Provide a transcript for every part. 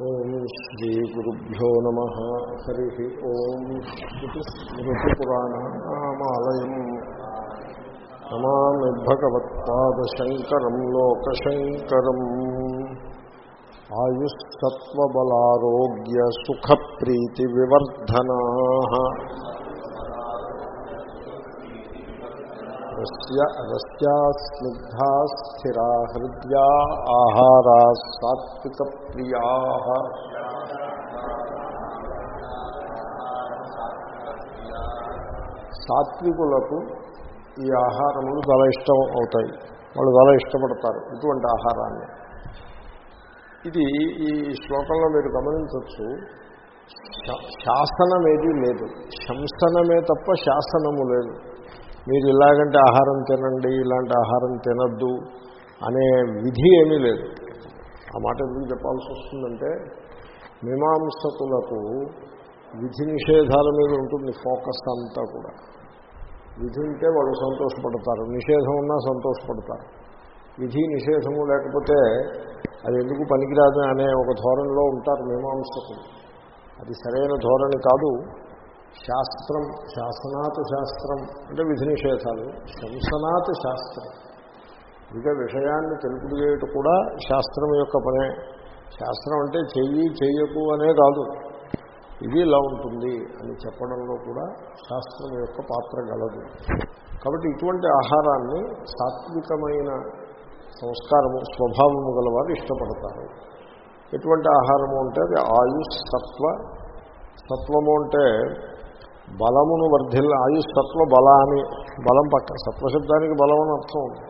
ఓం శ్రీ గురుభ్యో నమ. హరి ఓం స్మృతిపురాణామాలయం నమామి భగవత్పాదశంకరం లోకశంకరం. ఆయుస్సత్వబలారోగ్య సుఖప్రీతి వివర్ధనా స్థిరా హృద్యా ఆహారా సాత్విక ప్రియా. సాత్వికులకు ఈ ఆహారములు చాలా ఇష్టం అవుతాయి. వాళ్ళు చాలా ఇష్టపడతారు ఇటువంటి ఆహారాన్ని. ఇది ఈ శ్లోకంలో మీరు గమనించవచ్చు శాసనమేది లేదు. శంసనమే తప్ప శాసనము లేదు. మీరు ఇలాగంటే ఆహారం తినండి ఇలాంటి ఆహారం తినద్దు అనే విధి ఏమీ లేదు. ఆ మాట ఎందుకు చెప్పాల్సి వస్తుందంటే మీమాంసకులకు విధి నిషేధాల మీద ఉంటుంది ఫోకస్ అంతా కూడా. విధి ఉంటే వాళ్ళు సంతోషపడతారు నిషేధం ఉన్నా సంతోషపడతారు. విధి నిషేధము లేకపోతే అది ఎందుకు పనికిరాదు అనే ఒక ధోరణిలో ఉంటారు మీమాంసకులు. అది సరైన ధోరణి కాదు. శాస్త్రం శాసనాత్ శాస్త్రం అంటే విధి నిషేధాలు శంసనాత్ శాస్త్రం. ఇక విషయాన్ని తెలుపుడు చేయటం కూడా శాస్త్రం యొక్క పనే. శాస్త్రం అంటే చెయ్యి చెయ్యకు అనే కాదు. ఇది ఇలా ఉంటుంది అని చెప్పడంలో కూడా శాస్త్రం యొక్క పాత్ర గలదు. కాబట్టి ఇటువంటి ఆహారాన్ని సాత్వికమైన సంస్కారము స్వభావము గలవారు ఇష్టపడతారు. ఎటువంటి ఆహారము అంటే అది ఆయుష్ సత్వ. సత్వము అంటే బలమును వర్ధిల్ల ఆయుసత్వ సత్వ బల అని బలం పక్క సత్వశబ్దానికి బలం అని అర్థం. ఉంది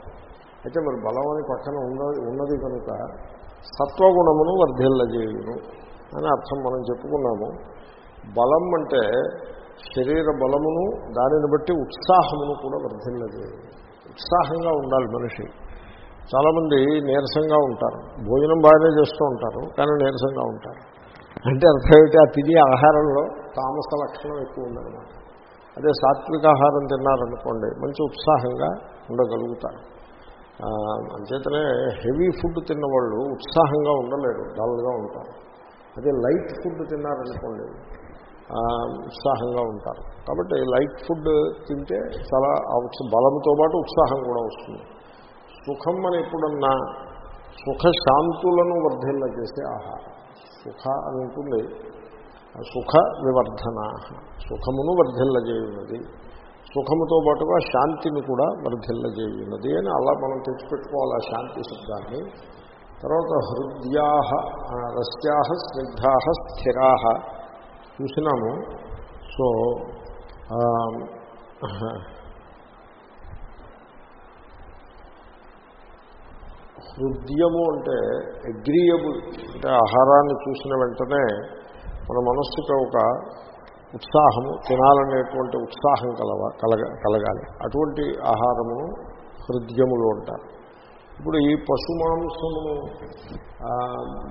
అయితే మరి బలం అని పక్కన ఉన్నది ఉన్నది కనుక సత్వగుణమును వర్ధిల్లజేయును అని అర్థం మనం చెప్పుకున్నాము. బలం అంటే శరీర బలమును దానిని బట్టి ఉత్సాహమును కూడా వర్ధిల్లజేయును. ఉత్సాహంగా ఉండాలి మనిషి. చాలామంది నీరసంగా ఉంటారు. భోజనం బాగానే చేస్తూ ఉంటారు కానీ నీరసంగా ఉంటారు. అంటే అర్థమైతే ఆ తినే ఆహారంలో తామస లక్షణం ఎక్కువ ఉందన్నమాట. అదే సాత్విక ఆహారం తిన్నారనుకోండి మంచి ఉత్సాహంగా ఉండగలుగుతారు. అంచేతనే హెవీ ఫుడ్ తిన్నవాళ్ళు ఉత్సాహంగా ఉండలేరు డల్గా ఉంటారు. అదే లైట్ ఫుడ్ తిన్నారనుకోండి ఉత్సాహంగా ఉంటారు. కాబట్టి లైట్ ఫుడ్ తింటే చాలా బలంతో పాటు ఉత్సాహం కూడా వస్తుంది. సుఖం అని ఎప్పుడన్నా సుఖశాంతులను వర్ధిల్ల చేసే ఆహారం. సుఖ అని ఉంటుంది సుఖ వివర్ధన సుఖమును వర్ధిల్లజేయున్నది సుఖముతో పాటుగా శాంతిని కూడా వర్ధిల్లజేయున్నది అని అలా మనం తెచ్చిపెట్టుకోవాలి ఆ శాంతి శబ్దాన్ని. తర్వాత హృద్యా రస్యా స్నిగ్ధా స్థిరా. చూసినాము? సో హృదయము అంటే అగ్రియబుల్ అంటే ఆహారాన్ని చూసిన వెంటనే మన మనస్సుకి ఒక ఉత్సాహము తినాలనేటువంటి ఉత్సాహం కలవ కలగ కలగాలి. అటువంటి ఆహారమును హృద్యములు అంటారు. ఇప్పుడు ఈ పశుమాంసమును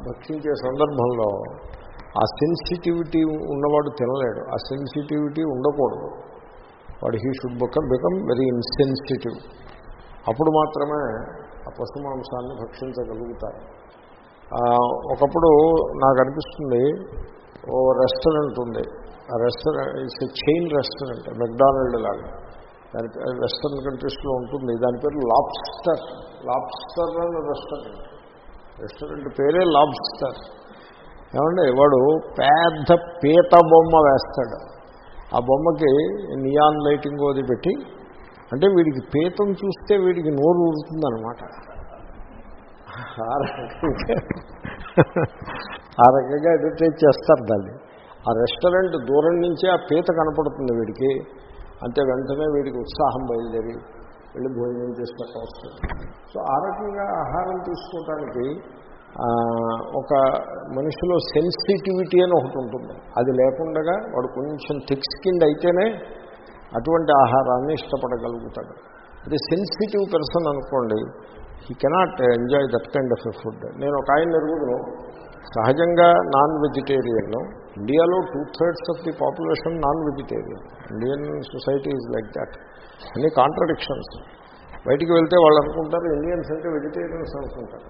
భక్షించే సందర్భంలో ఆ సెన్సిటివిటీ ఉన్నవాడు తినలేడు. ఆ సెన్సిటివిటీ ఉండకూడదు. వాడు he should become become very insensitive అప్పుడు మాత్రమే ఆ పశుమాంసాన్ని భక్షించగలుగుతారు. ఒకప్పుడు నాకు అనిపిస్తుంది ఓ రెస్టారెంట్ ఉంది. ఆ restaurant it's chain restaurant McDonald లాగా. దాని వెస్టర్న్ కంట్రీస్లో ఉంటుంది. దాని పేరు లాబ్స్టర్ లాబ్స్టర్ అనే రెస్టారెంట్. రెస్టారెంట్ పేరే లాబ్స్టర్ ఏమండి? వాడు పెద్ద పీత బొమ్మ వేస్తాడు. ఆ బొమ్మకి నియాన్ లైటింగ్ అది పెట్టి అంటే వీడికి పీతం చూస్తే వీడికి నోరు ఊరుతుందనమాట ఆ రకంగా అడ్వర్టైజ్ చేస్తారు దాన్ని. ఆ రెస్టారెంట్ దూరం నుంచే ఆ పీత కనపడుతుంది వీడికి. అంతే వెంటనే వీడికి ఉత్సాహం బయలుదేరి వెళ్ళి భోజనం చేసినట్టు వస్తుంది. సో ఆ రకంగా ఆహారం తీసుకోవటానికి ఒక మనిషిలో సెన్సిటివిటీ అని ఒకటి ఉంటుంది. అది లేకుండా వాడు కొంచెం థిక్ స్కిన్ అయితేనే అటువంటి ఆహారాన్ని ఇష్టపడగలుగుతాడు. అది సెన్సిటివ్ పర్సన్ అనుకోండి he cannot enjoy that kind of a food నేను ఒక ఆయన ఎరుగుదును సహజంగా నాన్ వెజిటేరియన్ ఇండియాలో two thirds of the population non vegetarian Indian society is like that అన్ని కాంట్రడిక్షన్స్ బయటికి వెళ్తే వాళ్ళు అనుకుంటారు ఇండియన్స్ అంటే వెజిటేరియన్స్ అనుకుంటారు.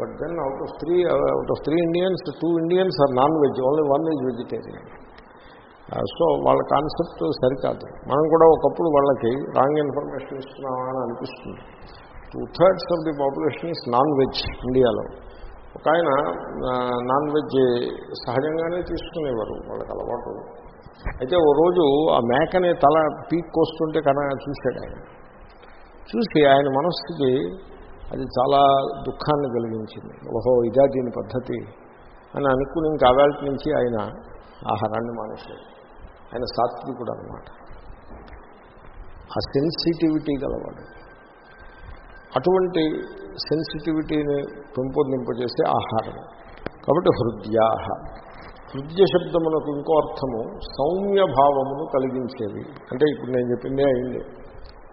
But then out of three out of three Indians two Indians are non veg only one is vegetarian so వాళ్ళ concept సరికాదు. మనం కూడా ఒకప్పుడు వాళ్ళకి రాంగ్ ఇన్ఫర్మేషన్ ఇస్తున్నామా అని అనిపిస్తుంది. Two thirds of the population is non veg ఇండియాలో ఒక ఆయన నాన్ వెజ్ సహజంగానే తీసుకునేవారు వాళ్ళకి అలవాటు. అయితే ఓ రోజు ఆ మేకని తల పీక్ కోస్తుంటే కన చూశాడు ఆయన. చూసి ఆయన మనస్సుకి అది చాలా దుఃఖాన్ని కలిగించింది. ఓహో ఇదా దీని పద్ధతి అని అనుకుని ఇంకా అవేళ నుంచి ఆయన ఆహారాన్ని మానేశాడు. ఆయన సాత్వికుడు అనమాట ఆ సెన్సిటివిటీ గలవాడు. అటువంటి సెన్సిటివిటీని పెంపొందింపజేసే ఆహారం. కాబట్టి హృద్యాహ. హృద్య శబ్దమునకు ఇంకో అర్థము సౌమ్య భావమును కలిగించేవి. అంటే ఇప్పుడు నేను చెప్పిందే అయింది.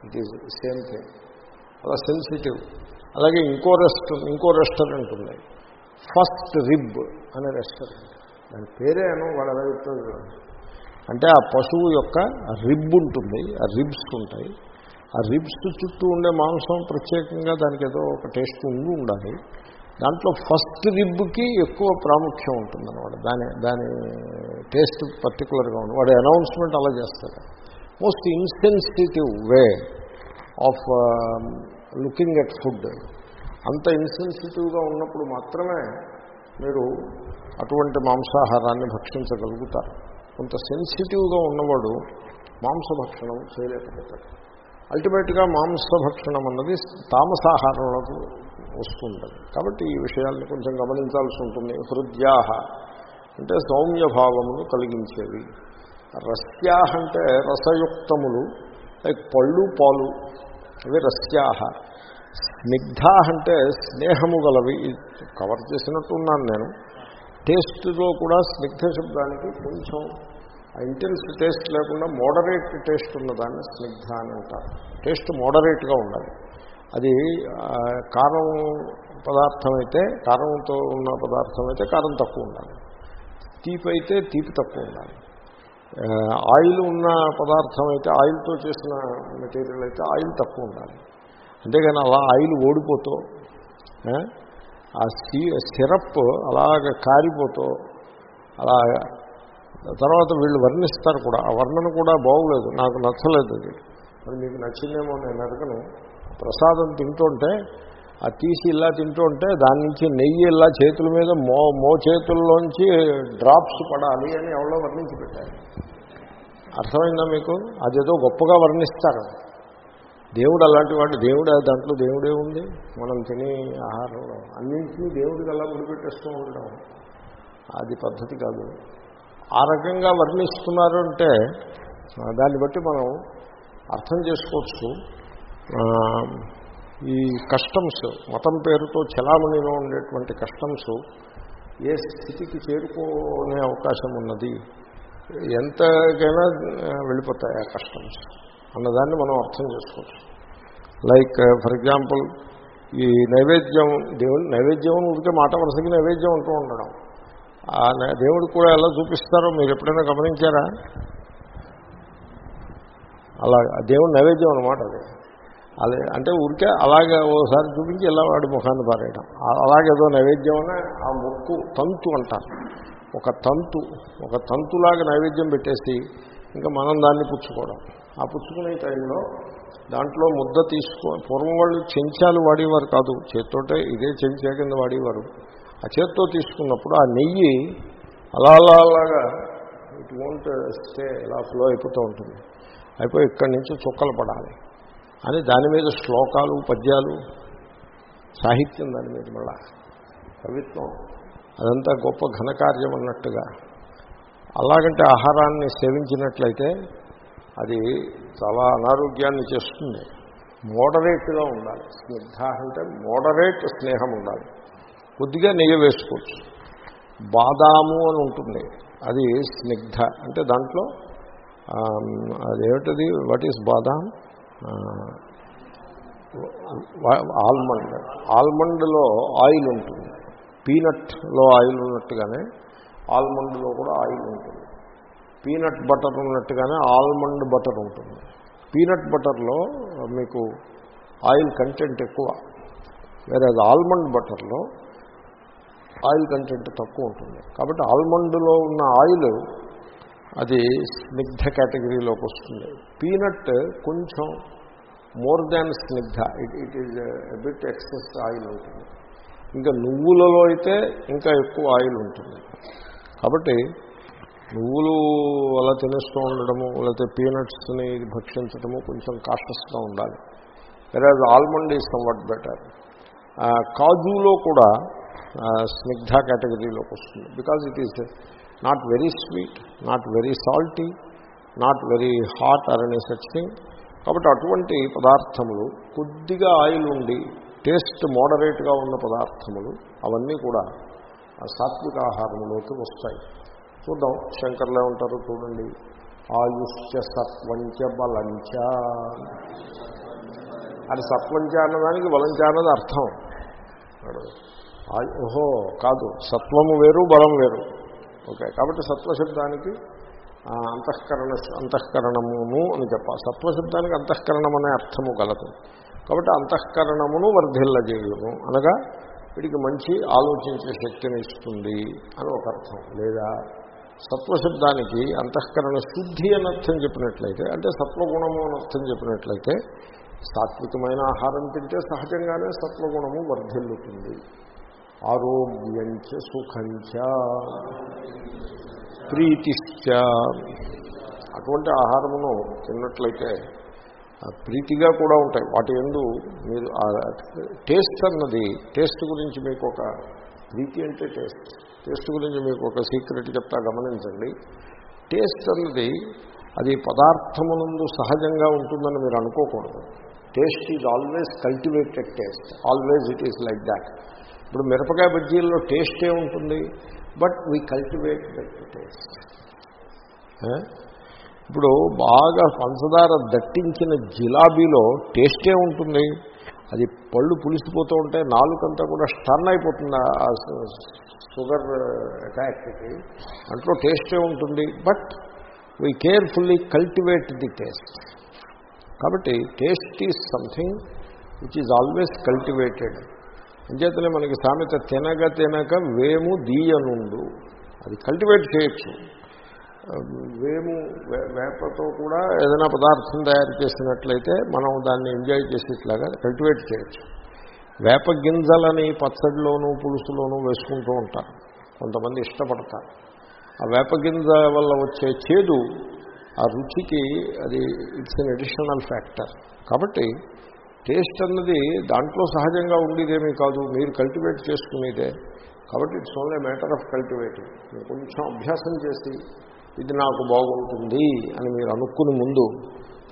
ఇట్ ఈజ్ సేమ్ థింగ్ అలా సెన్సిటివ్ అలాగే ఇంకో రెస్ట్ ఇంకో రెస్టారెంట్ ఉంది. ఫస్ట్ రిబ్ అనే రెస్టారెంట్ దాని పేరే అనో వాళ్ళు ఎలా చెప్తారు అంటే ఆ పశువు యొక్క రిబ్ ఉంటుంది ఆ రిబ్స్ ఉంటాయి. ఆ రిబ్స్ చుట్టూ ఉండే మాంసం ప్రత్యేకంగా దానికి ఏదో ఒక టేస్ట్ ఉండి ఉండాలి. దాంట్లో ఫస్ట్ రిబ్కి ఎక్కువ ప్రాముఖ్యం ఉంటుందన్నమాట. దాని దాని టేస్ట్ పర్టికులర్గా ఉంది వాడు అనౌన్స్మెంట్ అలా చేస్తాడు. Most insensitive way of looking at food. అంత ఇన్సెన్సిటివ్గా ఉన్నప్పుడు మాత్రమే మీరు అటువంటి మాంసాహారాన్ని భక్షించగలుగుతారు. కొంత సెన్సిటివ్గా ఉన్నవాడు మాంసభక్షణం చేయలేకపోతాడు. అల్టిమేట్గా మాంసభక్షణం అన్నది తామసాహారంలోకి వస్తుంటుంది. కాబట్టి ఈ విషయాల్ని కొంచెం గమనించాల్సి ఉంటుంది. హృద్యాహ అంటే సౌమ్యభావమును కలిగించేవి. రస్యాహ అంటే రసయుక్తములు లైక్ పళ్ళు పాలు అవి రస్యాహ. స్నిగ్ధ అంటే స్నేహము గలవి. కవర్ కవర్ చేసినట్టున్నాను నేను. టేస్ట్లో కూడా స్నిగ్ధ శబ్దానికి కొంచెం ఇంటెన్స్ టేస్ట్ లేకుండా మోడరేట్ టేస్ట్ ఉన్నదాన్ని స్నిగ్ధ అని అంటారు. టేస్ట్ మోడరేట్గా ఉండాలి. అది కారం పదార్థం అయితే కారంతో ఉన్న పదార్థం అయితే కారం తక్కువ ఉండాలి. తీపి అయితే తీపి తక్కువ ఉండాలి. ఆయిల్ ఉన్న పదార్థం అయితే ఆయిల్తో చేసిన మెటీరియల్ అయితే ఆయిల్ తక్కువ ఉండాలి. అంతేగాని అలా ఆయిల్ ఓడిపోతూ ఆ, సిరప్ అలాగ కారిపోతూ అలా తర్వాత వీళ్ళు వర్ణిస్తారు కూడా. ఆ వర్ణన కూడా బాగోలేదు. నాకు నచ్చలేదు అది. మరి మీకు నచ్చిందేమో నేను అడగను. ప్రసాదం తింటుంటే ఆ తీసి ఇలా తింటుంటే దాని నుంచి నెయ్యి ఇలా చేతుల మీద మో మో చేతుల్లోంచి డ్రాప్స్ పడాలి అని ఎవరో వర్ణించి పెట్టారు. అర్థమైందా మీకు? అదేదో గొప్పగా వర్ణిస్తారు. దేవుడు అలాంటి వాడు దేవుడు దాంట్లో దేవుడే ఉంది. మనం తినే ఆహారంలో అన్నింటినీ దేవుడికి అలా ముడిపెట్టేస్తూ ఉండడం. అది పద్ధతి కాదు. ఆ రకంగా వర్ణిస్తున్నారు అంటే దాన్ని బట్టి మనం అర్థం చేసుకోవచ్చు. ఈ కస్టమ్స్ మతం పేరుతో చలామణిలో ఉండేటువంటి కస్టమ్స్ ఏ స్థితికి చేరుకోనే అవకాశం ఉన్నది ఎంతకైనా వెళ్ళిపోతాయి ఆ కస్టమ్స్ అన్నదాన్ని మనం అర్థం చేసుకోవచ్చు. లైక్ ఫర్ ఎగ్జాంపుల్ ఈ నైవేద్యం దేవుని నైవేద్యం ఉంటే మాట వరుసకి నైవేద్యం ఉంటూ ఉండడం. దేవుడు కూడా ఎలా చూపిస్తారో మీరు ఎప్పుడైనా గమనించారా? అలా దేవుడు నైవేద్యం అనమాట అది. అదే అంటే ఊరికే అలాగే ఓసారి చూపించి ఇలా వాడి ముఖాన్ని పారేయడం అలాగేదో నైవేద్యం అనే ఆ ముక్కు తంతు అంటారు. ఒక తంతు ఒక తంతులాగా నైవేద్యం పెట్టేసి ఇంకా మనం దాన్ని పుచ్చుకోవడం. ఆ పుచ్చుకునే టైంలో దాంట్లో ముద్ద తీసుకో పూర్వం వాళ్ళు చెంచాలు వాడేవారు కాదు. చేత్తోటే ఇదే చెంచా కింద వాడేవారు. ఆ చేత్తో తీసుకున్నప్పుడు ఆ నెయ్యి అలా అలా అలాగా ఇట్ వోంట్ స్టే ఇలా ఫ్లో అయిపోతూ ఉంటుంది. అయిపోయి ఇక్కడి నుంచి చుక్కలు పడాలి. అని దాని మీద శ్లోకాలు పద్యాలు సాహిత్యం దాని మీద మళ్ళా. కవిత్వం అదంతా గొప్ప ఘనకార్యం అన్నట్టుగా. అలాగంటే ఆహారాన్ని సేవించినట్లయితే అది చాలా అనారోగ్యాన్ని చేస్తుంది. మోడరేట్గా ఉండాలి. స్నిగ్ధ అంటే మోడరేట్ స్నేహం ఉండాలి. కొద్దిగా నెయ్యి వేసుకోవచ్చు. బాదాము అని ఉంటుంది. అది స్నిగ్ధ. అంటే దాంట్లో అదేమిటది? వాట్ ఈస్ బాదాం? ఆల్మండ్. ఆల్మండ్లో ఆయిల్ ఉంటుంది. పీనట్లో ఆయిల్ ఉన్నట్టుగానే ఆల్మండ్లో కూడా ఆయిల్ ఉంటుంది. పీనట్ బటర్ ఉన్నట్టుగానే ఆల్మండ్ బటర్ ఉంటుంది. పీనట్ బటర్లో మీకు ఆయిల్ కంటెంట్ ఎక్కువ. వేరే ఆల్మండ్ బటర్లో ఆయిల్ కంటెంట్ తక్కువ ఉంటుంది. కాబట్టి ఆల్మండ్లో ఉన్న ఆయిల్ అది స్నిగ్ధ కేటగిరీలోకి వస్తుంది. పీనట్ కొంచెం more than Snigdha. It it is bit excess oil ఉంటుంది. ఇంకా నువ్వులలో అయితే ఇంకా ఎక్కువ ఆయిల్ ఉంటుంది. కాబట్టి నువ్వులు అలా తినేస్తూ ఉండడము లేకపోతే పీనట్స్ని భక్షించడము కొంచెం కాషస్గా ఉండాలి. వేరే ఆల్మండ్ ఈజ్ సమ్వట్ బెటర్ కాజులో కూడా స్నిగ్ధ కేటగిరీలోకి వస్తుంది. Because it is not very sweet not very salty not very hot or అనే సచ్ థింగ్ కాబట్టి అటువంటి పదార్థములు కొద్దిగా ఆయిల్ ఉండి టేస్ట్ మోడరేట్గా ఉన్న పదార్థములు అవన్నీ కూడా సాత్విక ఆహారంలోకి వస్తాయి. చూద్దాం. శంకర్లే ఉంటారు చూడండి. ఆయుష్య సత్వంచ బలంచ. అది సత్వంచ అన్నదానికి బలంచ అన్నది అర్థం. ఓహో కాదు. సత్వము వేరు బలం వేరు. ఓకే కాబట్టి సత్వశబ్దానికి అంతఃకరణ అంతఃకరణమును అని చెప్పాలి సత్వశబ్దానికి అంతఃకరణం అనే అర్థము కలదు కాబట్టి అంతఃకరణమును వర్ధిల్లజేయును. అనగా వీడికి మంచి ఆలోచించే శక్తిని ఇస్తుంది అని ఒక అర్థం. లేదా సత్వశబ్దానికి అంతఃకరణ శుద్ధి అని అర్థం చెప్పినట్లయితే అంటే సత్వగుణము అని అర్థం చెప్పినట్లయితే సాత్వికమైన ఆహారం తింటే సహజంగానే సత్వగుణము వర్ధిల్లుతుంది. ఆరోగ్యంచ సుఖంచ ప్రీతిశ్చ. అటువంటి ఆహారమును తిన్నట్లయితే ప్రీతిగా కూడా ఉంటాయి. వాటి ఎందు మీరు టేస్ట్ అన్నది టేస్ట్ గురించి మీకు ఒక ప్రీతి అంటే టేస్ట్. టేస్ట్ గురించి మీకు ఒక సీక్రెట్ చెప్తా గమనించండి. టేస్ట్ అన్నది అది పదార్థమునందు సహజంగా ఉంటుందని మీరు అనుకోకూడదు. Taste is always cultivated taste. Always it is like that. ఇప్పుడు మిరపకాయ బజ్జీల్లో టేస్టే ఉంటుంది but we cultivate that taste. ఇప్పుడు బాగా పంచదార దట్టించిన జిలాబీలో టేస్టే ఉంటుంది. అది పళ్ళు పులిసిపోతూ ఉంటే నాలుకంతా కూడా స్టర్న్ అయిపోతుంది ఆ షుగర్ అటాక్కి అంట్లో టేస్టే ఉంటుంది but we carefully cultivate the taste. కాబట్టి taste is something which is always cultivated. అంచేతనే మనకి సామెత తినగ తినక వేము దీయనుండు. అది కల్టివేట్ చేయొచ్చు. వేము వేపతో కూడా ఏదైనా పదార్థం తయారు చేసినట్లయితే మనం దాన్ని ఎంజాయ్ చేసేట్లాగా కల్టివేట్ చేయొచ్చు. వేప గింజలని పచ్చడిలోనూ పులుసులోనూ వేసుకుంటూ ఉంటారు. కొంతమంది ఇష్టపడతారు. ఆ వేప గింజ వల్ల వచ్చే చేదు ఆ రుచికి అది ఇట్స్ అన్ అడిషనల్ ఫ్యాక్టర్ కాబట్టి టేస్ట్ అన్నది దాంట్లో సహజంగా ఉండేదేమీ కాదు. మీరు కల్టివేట్ చేసుకునేదే. కాబట్టి it's only matter of cultivating. కొంచెం అభ్యాసం చేసి ఇది నాకు బాగుంటుంది అని మీరు అనుకుని ముందు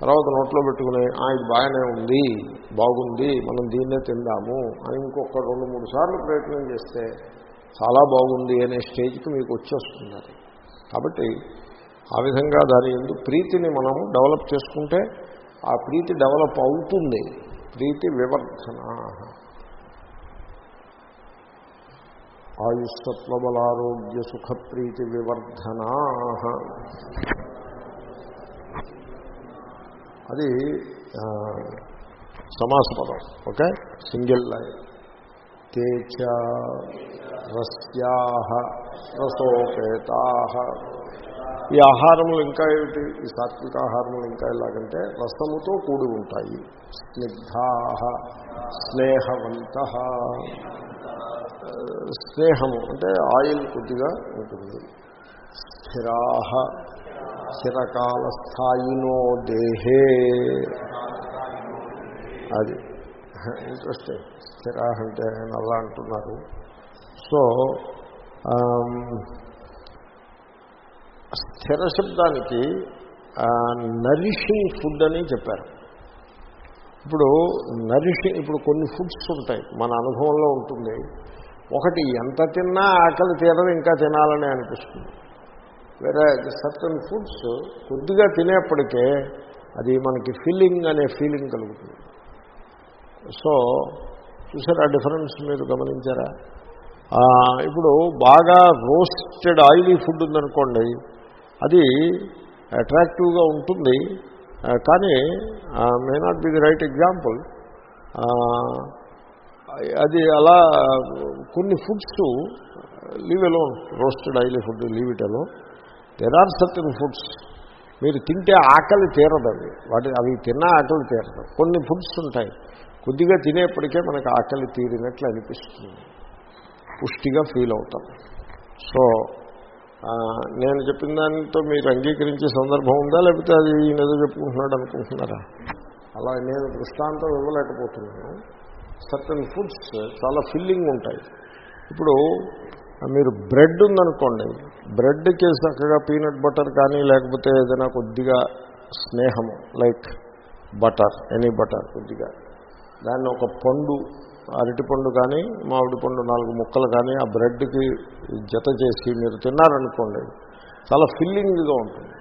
తర్వాత నోట్లో పెట్టుకుని ఇది బాగానే ఉంది బాగుంది మనం దీన్నే తిందాము అని ఇంకొక రెండు మూడు సార్లు ప్రయత్నం చేస్తే చాలా బాగుంది అనే స్టేజ్కి మీకు వచ్చేస్తుంది అది. కాబట్టి ఆ విధంగా దాని ఎందుకు ప్రీతిని మనం డెవలప్ చేసుకుంటే ఆ ప్రీతి డెవలప్ అవుతుంది. ప్రీతి వివర్ధన ఆయుస్తత్వబలారోగ్య సుఖప్రీతి వివర్ధనా అది సమాసపదం ఓకే? Single line. తేచ రస్యా రసోపేతా। ఈ ఆహారములు ఇంకా ఏమిటి? ఈ సాత్విక ఆహారములు ఇంకా ఎలాగంటే రసముతో కూడి ఉంటాయి. స్నిగ్ధా స్నేహవంత. స్నేహము అంటే ఆయిల్ కొద్దిగా ఉంటుంది. స్థిరా స్థిరకాల స్థాయినో దేహే. అది. ఇంట్రెస్టింగ్ స్థిర అంటే నల్లా అలా అంటున్నారు. సో స్థిర శబ్దానికి నరిషింగ్ ఫుడ్ అని చెప్పారు. ఇప్పుడు నరిషింగ్ ఇప్పుడు కొన్ని ఫుడ్స్ ఉంటాయి మన అనుభవంలో ఉంటుంది. ఒకటి ఎంత తిన్నా ఆకలి తీరదు ఇంకా తినాలని అనిపిస్తుంది. వేరే సర్టన్ ఫుడ్స్ కొద్దిగా తినేప్పటికే అది మనకి ఫీలింగ్ అనే ఫీలింగ్ కలుగుతుంది. సో చూసారా డిఫరెన్స్ మీరు గమనించారా? ఇప్పుడు బాగా రోస్టెడ్ ఆయిలీ ఫుడ్ ఉందనుకోండి అది అట్రాక్టివ్గా ఉంటుంది. కానీ may not be the right example అది అలా కొన్ని foods leave alone roasted oily food leave it alone there are certain foods మీరు తింటే ఆకలి తీరదు అవి. వాటి అవి తిన్నా ఆకలి తీరదు. కొన్ని ఫుడ్స్ ఉంటాయి. కొద్దిగా తినేప్పటికే మనకు ఆకలి తీరినట్లు అనిపిస్తుంది. పుష్టిగా ఫీల్ అవుతాం. సో నేను చెప్పిన దానితో మీరు అంగీకరించే సందర్భం ఉందా? లేకపోతే అది ఏదో చెప్పుకుంటున్నాడు అనుకుంటున్నారా? అలా నేను దృష్టాంతం ఇవ్వలేకపోతున్నాను. సర్టన్ ఫుడ్స్ eh, చాలా ఫిల్లింగ్ ఉంటాయి. ఇప్పుడు మీరు బ్రెడ్ ఉందనుకోండి. బ్రెడ్కి చక్కగా పీనట్ బటర్ కానీ లేకపోతే ఏదైనా కొద్దిగా స్నేహము లైక్ బటర్ ఎనీ బటర్ కొద్దిగా. దాన్ని ఒక పండు అరటిపండు కానీ మామిడి పండు నాలుగు ముక్కలు కానీ ఆ బ్రెడ్కి జత చేసి మీరు తిన్నారనుకోండి చాలా ఫిల్లింగ్గా ఉంటుంది.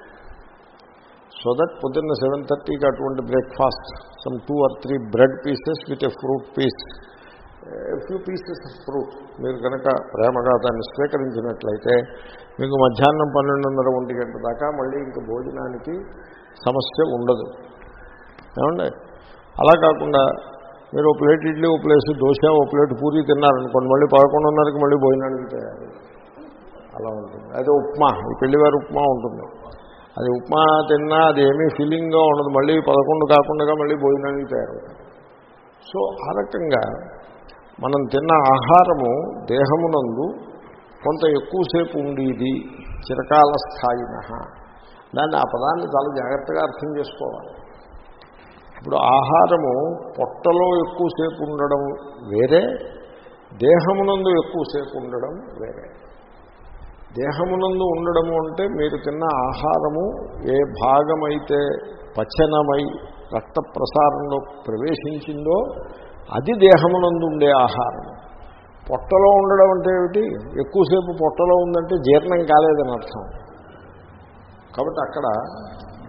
సో దట్ పొద్దున్న సెవెన్ థర్టీకి అటువంటి breakfast some two or three bread pieces with a fruit piece few pieces of fruit మీరు కనుక ప్రేమగా దాన్ని స్వీకరించినట్లయితే మీకు మధ్యాహ్నం పన్నెండున్నర ఒంటి గంట దాకా మళ్ళీ ఇంక భోజనానికి సమస్య ఉండదు. ఏమండి? అలా కాకుండా మీరు ఓ ప్లేట్ ఇడ్లీ ఓ ప్లేస్ దోశ ఓ ప్లేట్ పూరి తిన్నారనుకోండి మళ్ళీ పదకొండున్నరకి మళ్ళీ భోజనానికి తయారు అలా ఉంటుంది. అదే ఉప్మా. ఈ పెళ్ళివారి ఉప్మా ఉంటుంది. అది ఉప్మా తిన్నా అది ఏమీ ఫీలింగ్గా ఉండదు. మళ్ళీ పదకొండు కాకుండా మళ్ళీ భోజనానికి తయారవుతుంది సో ఆ రకంగా మనం తిన్న ఆహారము దేహమునందు కొంత ఎక్కువసేపు ఉండేది. చిరకాల స్థాయిన దాన్ని ఆ పదాన్ని చాలా జాగ్రత్తగా అర్థం చేసుకోవాలి. ఇప్పుడు ఆహారము పొట్టలో ఎక్కువసేపు ఉండడం వేరే దేహమునందు ఎక్కువసేపు ఉండడం వేరే. దేహమునందు ఉండడము అంటే మీరు తిన్న ఆహారము ఏ భాగమైతే పచనమై రక్త ప్రసారంలో ప్రవేశించిందో అది దేహమునందు ఉండే ఆహారం. పొట్టలో ఉండడం అంటే ఏమిటి? ఎక్కువసేపు పొట్టలో ఉందంటే జీర్ణం కాలేదని అర్థం. కాబట్టి అక్కడ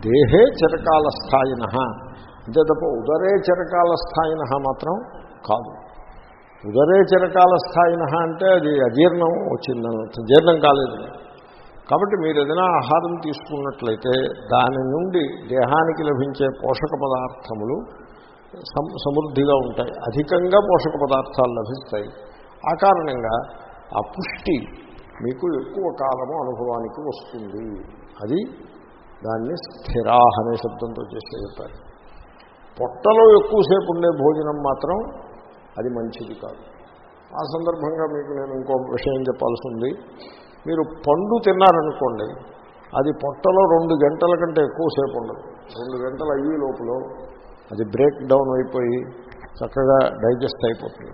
దేహే చిరకాల స్థాయిన అంతే తప్ప ఉదరే చిరకాల స్థాయిన మాత్రం కాదు. ఉదరే చిరకాల స్థాయిన అంటే అది అజీర్ణం వచ్చిందనర్థం జీర్ణం కాలేదు. కాబట్టి మీరు ఏదైనా ఆహారం తీసుకున్నట్లయితే దాని నుండి దేహానికి లభించే పోషక పదార్థములు సమృద్ధిగా ఉంటాయి. అధికంగా పోషక పదార్థాలు లభిస్తాయి. ఆ కారణంగా ఆ పుష్టి మీకు ఎక్కువ కాలము అనుభవానికి వస్తుంది. అది దాన్ని స్థిరా అనే శబ్దంతో చేస్తే చెప్పారు పొట్టలో ఎక్కువసేపు ఉండే భోజనం మాత్రం అది మంచిది కాదు. ఆ సందర్భంగా మీకు నేను ఇంకో విషయం చెప్పాల్సి ఉంది. మీరు పండు తిన్నారనుకోండి అది పొట్టలో రెండు గంటల కంటే ఎక్కువసేపు ఉండదు. రెండు గంటలు అయ్యే లోపల అది బ్రేక్ డౌన్ అయిపోయి చక్కగా డైజెస్ట్ అయిపోతుంది.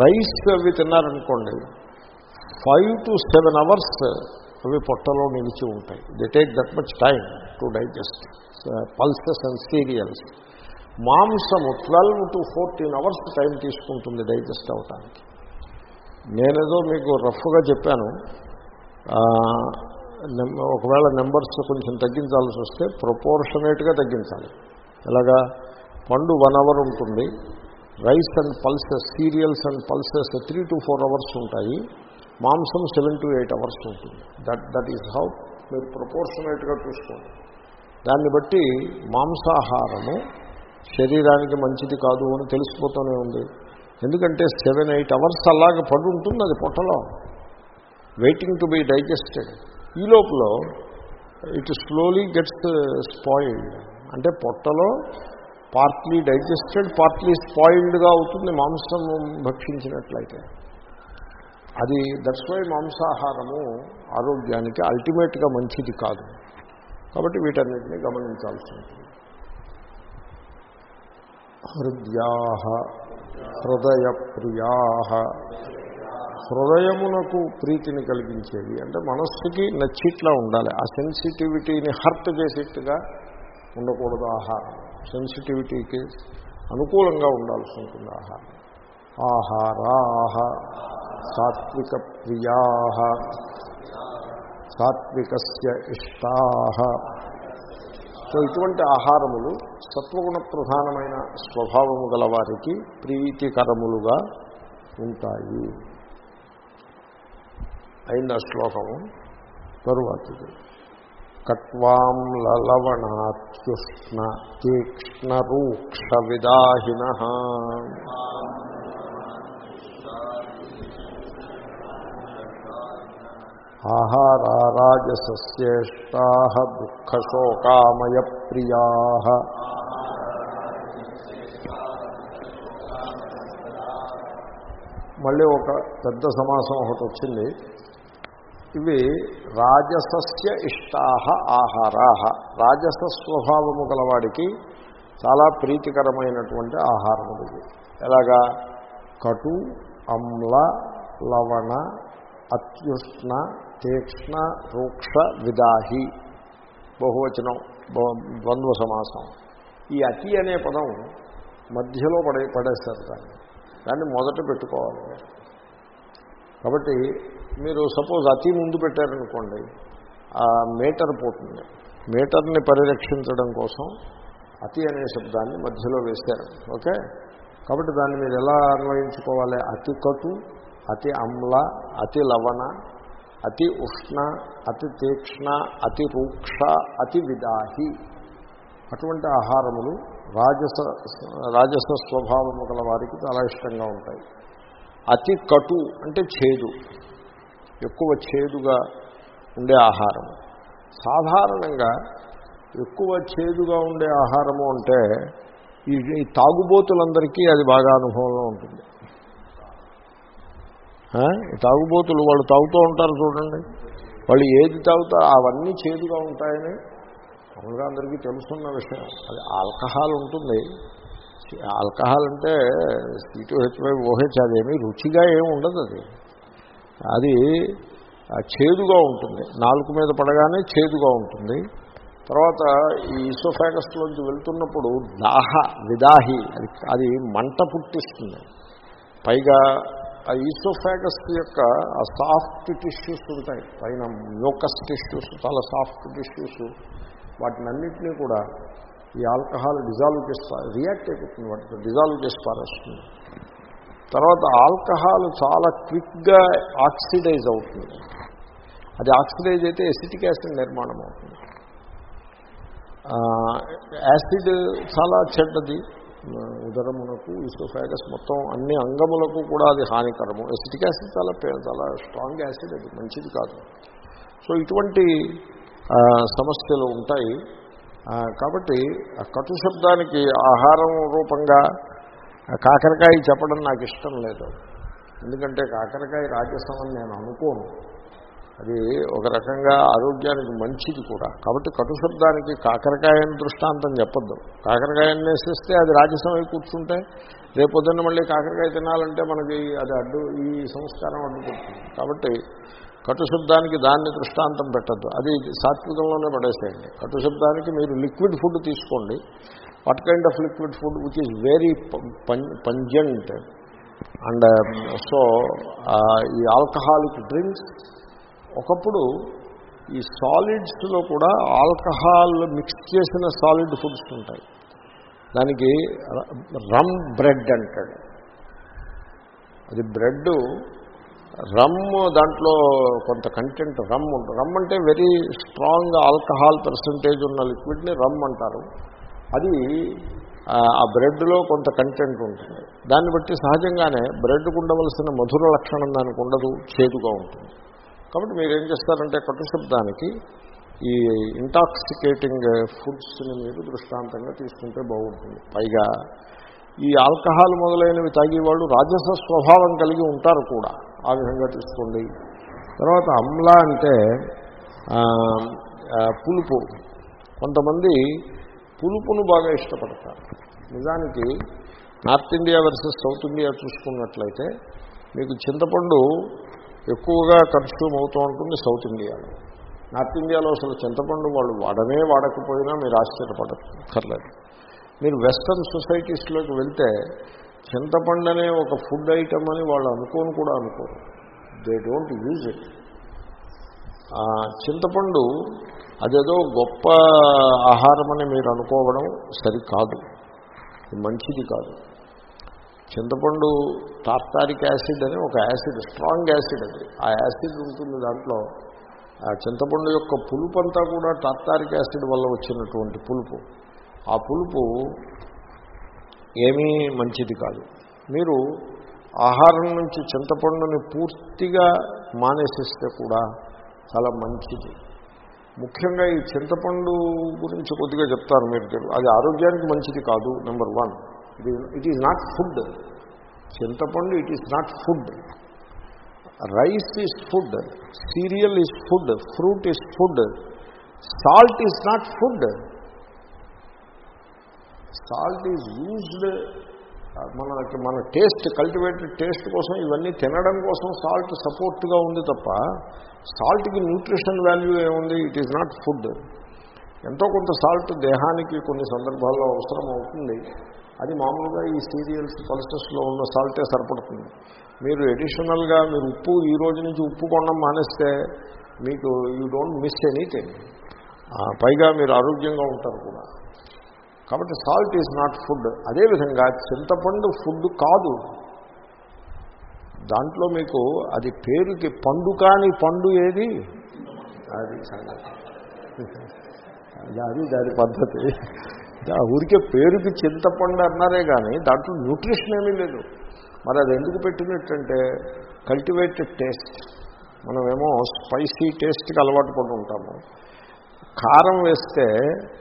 రైస్ అవి తిన్నారనుకోండి ఫైవ్ టు సెవెన్ అవర్స్ అవి పొట్టలో నిలిచి ఉంటాయి. The take that much time to digest pulses and cereals మాంసము twelve to fourteen hours time తీసుకుంటుంది డైజెస్ట్ అవటానికి. నేనేదో మీకు రఫ్గా చెప్పాను. ఒకవేళ నెంబర్స్ కొంచెం తగ్గించాల్సి వస్తే ప్రపోర్షనేట్గా తగ్గించాలి. ఎలాగా? పండు వన్ అవర్ ఉంటుంది. Rice and pulses cereals and pulses three to four hours ఉంటాయి. మాంసం సెవెన్ టు ఎయిట్ అవర్స్ ఉంటుంది. దట్ దట్ ఈస్ హౌ మీరు ప్రపోర్షనేట్గా చూసుకోండి. దాన్ని బట్టి మాంసాహారము శరీరానికి మంచిది కాదు అని తెలిసిపోతూనే ఉంది. ఎందుకంటే సెవెన్ ఎయిట్ అవర్స్ అలాగే పడి ఉంటుంది అది పొట్టలో. వెయిటింగ్ టు బి డైజెస్టెడ్ ఈ లోపల ఇట్ స్లోలీ గెట్స్ స్పాయిల్డ్ అంటే పొట్టలో పార్ట్లీ డైజెస్టెడ్ పార్ట్లీ స్పాయిల్డ్గా అవుతుంది మాంసం భక్షించినట్లయితే. అది దట్స్ వై మాంసాహారము ఆరోగ్యానికి అల్టిమేట్గా మంచిది కాదు. కాబట్టి వీటన్నిటిని గమనించాల్సి ఉంటుంది. హృద్యా హృదయ ప్రియా హృదయమునకు ప్రీతిని కలిగించేది అంటే మనస్సుకి నచ్చిట్లా ఉండాలి. ఆ సెన్సిటివిటీని హర్ట్ చేసేట్టుగా ఉండకూడదు ఆహారం సెన్సిటివిటీకి అనుకూలంగా ఉండాల్సి ఉంటుంది ఆహారం ఆహారాహ సాత్విక ప్రియా సాత్వికస్య ఇష్టా. సో ఇటువంటి ఆహారములు సత్వగుణ ప్రధానమైన స్వభావము గల వారికి ప్రీతికరములుగా ఉంటాయి. అయింది ఆ శ్లోకము తరువాతిది. కట్వాం లలవణాత్యుష్ణ తీక్ష్ణ రూక్ష విదాహిన ఆహారారాజసస్యేష్టా దుఃఖశోకామయ ప్రియా మళ్ళీ ఒక పెద్ద సమాసం ఒకటి వచ్చింది. ఇవి రాజసస్య ఇష్టాహ ఆహారాహ రాజస స్వభావము గలవాడికి చాలా ప్రీతికరమైనటువంటి ఆహారము ఎలాగా? కటు అమ్ల లవణ అత్యుష్ణ తీక్ష్ణ రూక్ష విదాహి బహువచనం ద్వంద్వ సమాసం. ఈ అతి అనే పదం మధ్యలో పడే పడేస్తారు దాన్ని. దాన్ని మొదట పెట్టుకోవాలి. కాబట్టి మీరు సపోజ్ అతి ముందు పెట్టారనుకోండి ఆ మీటర్ పోతుంది. మీటర్ని పరిరక్షించడం కోసం అతి అనే శబ్దాన్ని మధ్యలో వేశారు. ఓకే? కాబట్టి దాన్ని మీరు ఎలా అన్వయించుకోవాలి? అతి కటు అతి అమ్ల అతి లవణ అతి ఉష్ణ అతి తీక్ష్ణ అతి రూక్ష అతి విదాహి. అటువంటి ఆహారములు రాజస రాజస స్వభావము గల వారికి చాలా ఇష్టంగా ఉంటాయి. అతి కటు అంటే చేదు. ఎక్కువ చేదుగా ఉండే ఆహారం సాధారణంగా ఎక్కువ చేదుగా ఉండే ఆహారము అంటే ఈ తాగుబోతులందరికీ అది బాగా అనుభవంలో ఉంటుంది. తాగుబోతులు వాళ్ళు తాగుతూ ఉంటారు చూడండి. వాళ్ళు ఏది తాగుతారో అవన్నీ చేదుగా ఉంటాయని మామూలుగా అందరికీ తెలుస్తున్న విషయం. అది ఆల్కహాల్ ఉంటుంది. ఆల్కహాల్ అంటే సీటు హెచ్వై ఓహెచ్ అదేమీ రుచిగా ఏమి ఉండదు అది. అది చేదుగా ఉంటుంది. నాలుగు మీద పడగానే చేదుగా ఉంటుంది. తర్వాత ఈ ఇసోఫాగస్లోంచి వెళ్తున్నప్పుడు దాహ విదాహి అది అది మంట పుట్టిస్తుంది. పైగా ఆ ఈసోఫాగస్ యొక్క ఆ సాఫ్ట్ టిష్యూస్ ఉంటాయి. పైన మ్యూకస్ టిష్యూస్ చాలా సాఫ్ట్ టిష్యూస్. వాటినన్నింటినీ కూడా ఈ ఆల్కహాల్ డిజాల్వ్ చేసి రియాక్ట్ అయిపోతుంది వాటితో డిజాల్వ్ చేసి పారేస్తుంది తర్వాత ఆల్కహాల్ చాలా క్విక్గా ఆక్సిడైజ్ అవుతుంది. అది ఆక్సిడైజ్ అయితే ఎసిటిక్ యాసిడ్ నిర్మాణం అవుతుంది. యాసిడ్ చాలా చెడ్డది. ఉదరమునకు ఇసోఫాగస్ మొత్తం అన్ని అంగములకు కూడా అది హానికరము. ఎసిటిక్ యాసిడ్ చాలా పే- చాలా స్ట్రాంగ్ యాసిడ్ అది మంచిది కాదు. సో ఇటువంటి సమస్యలు ఉంటాయి. కాబట్టి ఆ కటు శబ్దానికి ఆహారం రూపంగా కాకరకాయ చెప్పడం నాకు ఇష్టం లేదు. ఎందుకంటే కాకరకాయ రాజసం అని నేను అనుకోను. అది ఒక రకంగా ఆరోగ్యానికి మంచిది కూడా. కాబట్టి కటుశబ్దానికి కాకరకాయని దృష్టాంతం చెప్పద్దు. కాకరకాయని వేసేస్తే అది రాజసమై కూర్చుంటే రేపొద్దున్న మళ్ళీ కాకరకాయ తినాలంటే మనకి అది అడ్డు ఈ సంస్కారం అడ్డుకుంటుంది కాబట్టి కటుశబ్దానికి దాన్ని దృష్టాంతం పెట్టద్దు. అది సాత్వికంలోనే పడేసేయండి. కటుశబ్దానికి మీరు లిక్విడ్ ఫుడ్ తీసుకోండి. What kind of liquid food which is very pungent. And so ఈ ఆల్కహాలిక్ డ్రింక్స్ ఒకప్పుడు ఈ సాలిడ్స్లో కూడా ఆల్కహాల్ మిక్స్ చేసిన సాలిడ్ ఫుడ్స్ ఉంటాయి. దానికి రమ్ బ్రెడ్ అంటాడు. అది బ్రెడ్ రమ్ దాంట్లో కొంత కంటెంట్ రమ్ ఉంటుంది రమ్ అంటే వెరీ స్ట్రాంగ్ ఆల్కహాల్ పర్సంటేజ్ ఉన్న లిక్విడ్ని రమ్ అంటారు. అది ఆ, ఆ బ్రెడ్లో కొంత కంటెంట్ ఉంటుంది. దాన్ని బట్టి సహజంగానే బ్రెడ్కు ఉండవలసిన మధుర లక్షణం దానికి ఉండదు చేదుగా ఉంటుంది. కాబట్టి మీరు ఏం చేస్తారంటే కటు శబ్దానికి ఈ ఇంటాక్సికేటింగ్ ఫుడ్స్ని మీరు దృష్టాంతంగా తీసుకుంటే బాగుంటుంది. పైగా ఈ ఆల్కహాల్ మొదలైనవి తాగేవాళ్ళు రాజస స్వభావం కలిగి ఉంటారు కూడా. ఆ విధంగా తీసుకోండి. తర్వాత అమ్ల అంటే పులుపు. కొంతమంది పులుపును బాగా ఇష్టపడతారు. నిజానికి north India versus south India చూసుకున్నట్లయితే మీకు చింతపండు ఎక్కువగా కన్స్యూమ్ అవుతూ ఉంటుంది సౌత్ ఇండియాలో నార్త్ ఇండియాలో అసలు చింతపండు వాళ్ళు వాడనే వాడకపోయినా మీరు ఆశ్చర్యపడక్కర్లేదు మీరు వెస్ట్రన్ సొసైటీస్లోకి వెళ్తే చింతపండు అనే ఒక ఫుడ్ ఐటమ్ అని వాళ్ళు అనుకోని కూడా అనుకోరు. దే డోంట్ యూజ్ ఇట్ చింతపండు అదేదో గొప్ప ఆహారం అని మీరు అనుకోవడం సరికాదు. మంచిది కాదు. చింతపండు టార్టారిక్ యాసిడ్ అని ఒక యాసిడ్ స్ట్రాంగ్ యాసిడ్ అది. ఆ యాసిడ్ ఉంటుంది దాంట్లో. ఆ చింతపండు యొక్క పులుపు అంతా కూడా టార్టారిక్ యాసిడ్ వల్ల వచ్చినటువంటి పులుపు. ఆ పులుపు ఏమీ మంచిది కాదు. మీరు ఆహారం నుంచి చింతపండుని పూర్తిగా మానేసిస్తే కూడా చాలా మంచిది. ముఖ్యంగా ఈ చింతపండు గురించి కొద్దిగా చెప్తారు మీరు. అది ఆరోగ్యానికి మంచిది కాదు number one. It is it is not food చింతపండు it is not food rice is food cereal is food fruit is food salt is not food salt is used మనకి మన టేస్ట్ కల్టివేటెడ్ టేస్ట్ కోసం ఇవన్నీ తినడం కోసం salt సపోర్ట్గా ఉంది తప్ప సాల్ట్కి న్యూట్రిషన్ వాల్యూ ఏముంది ఇట్ ఈజ్ నాట్ ఫుడ్ ఎంతో కొంత సాల్ట్ దేహానికి కొన్ని సందర్భాల్లో అవసరం అవుతుంది. అది మామూలుగా ఈ సీరియల్స్ పల్సెస్లో ఉన్న సాల్టే సరిపడుతుంది. మీరు ఎడిషనల్గా మీరు ఉప్పు ఈ రోజు నుంచి ఉప్పు కొనడం మానేస్తే మీకు యూ డోంట్ మిస్ ఎనీథింగ్ పైగా మీరు ఆరోగ్యంగా ఉంటారు కూడా. కాబట్టి సాల్ట్ ఈజ్ నాట్ ఫుడ్ అదేవిధంగా చింతపండు ఫుడ్ కాదు. దాంట్లో మీకు అది పేరుకి పండు కాని పండు ఏది? అది సంగతి. అది దాని పద్ధతి. ఊరికే పేరుకి చింతపండు అన్నారే కానీ దాంట్లో న్యూట్రిషన్ ఏమీ లేదు. మరి అది ఎందుకు పెట్టినట్టంటే కల్టివేటెడ్ టేస్ట్ మనమేమో స్పైసీ టేస్ట్కి అలవాటు పడి ఉంటాము. కారం వేస్తే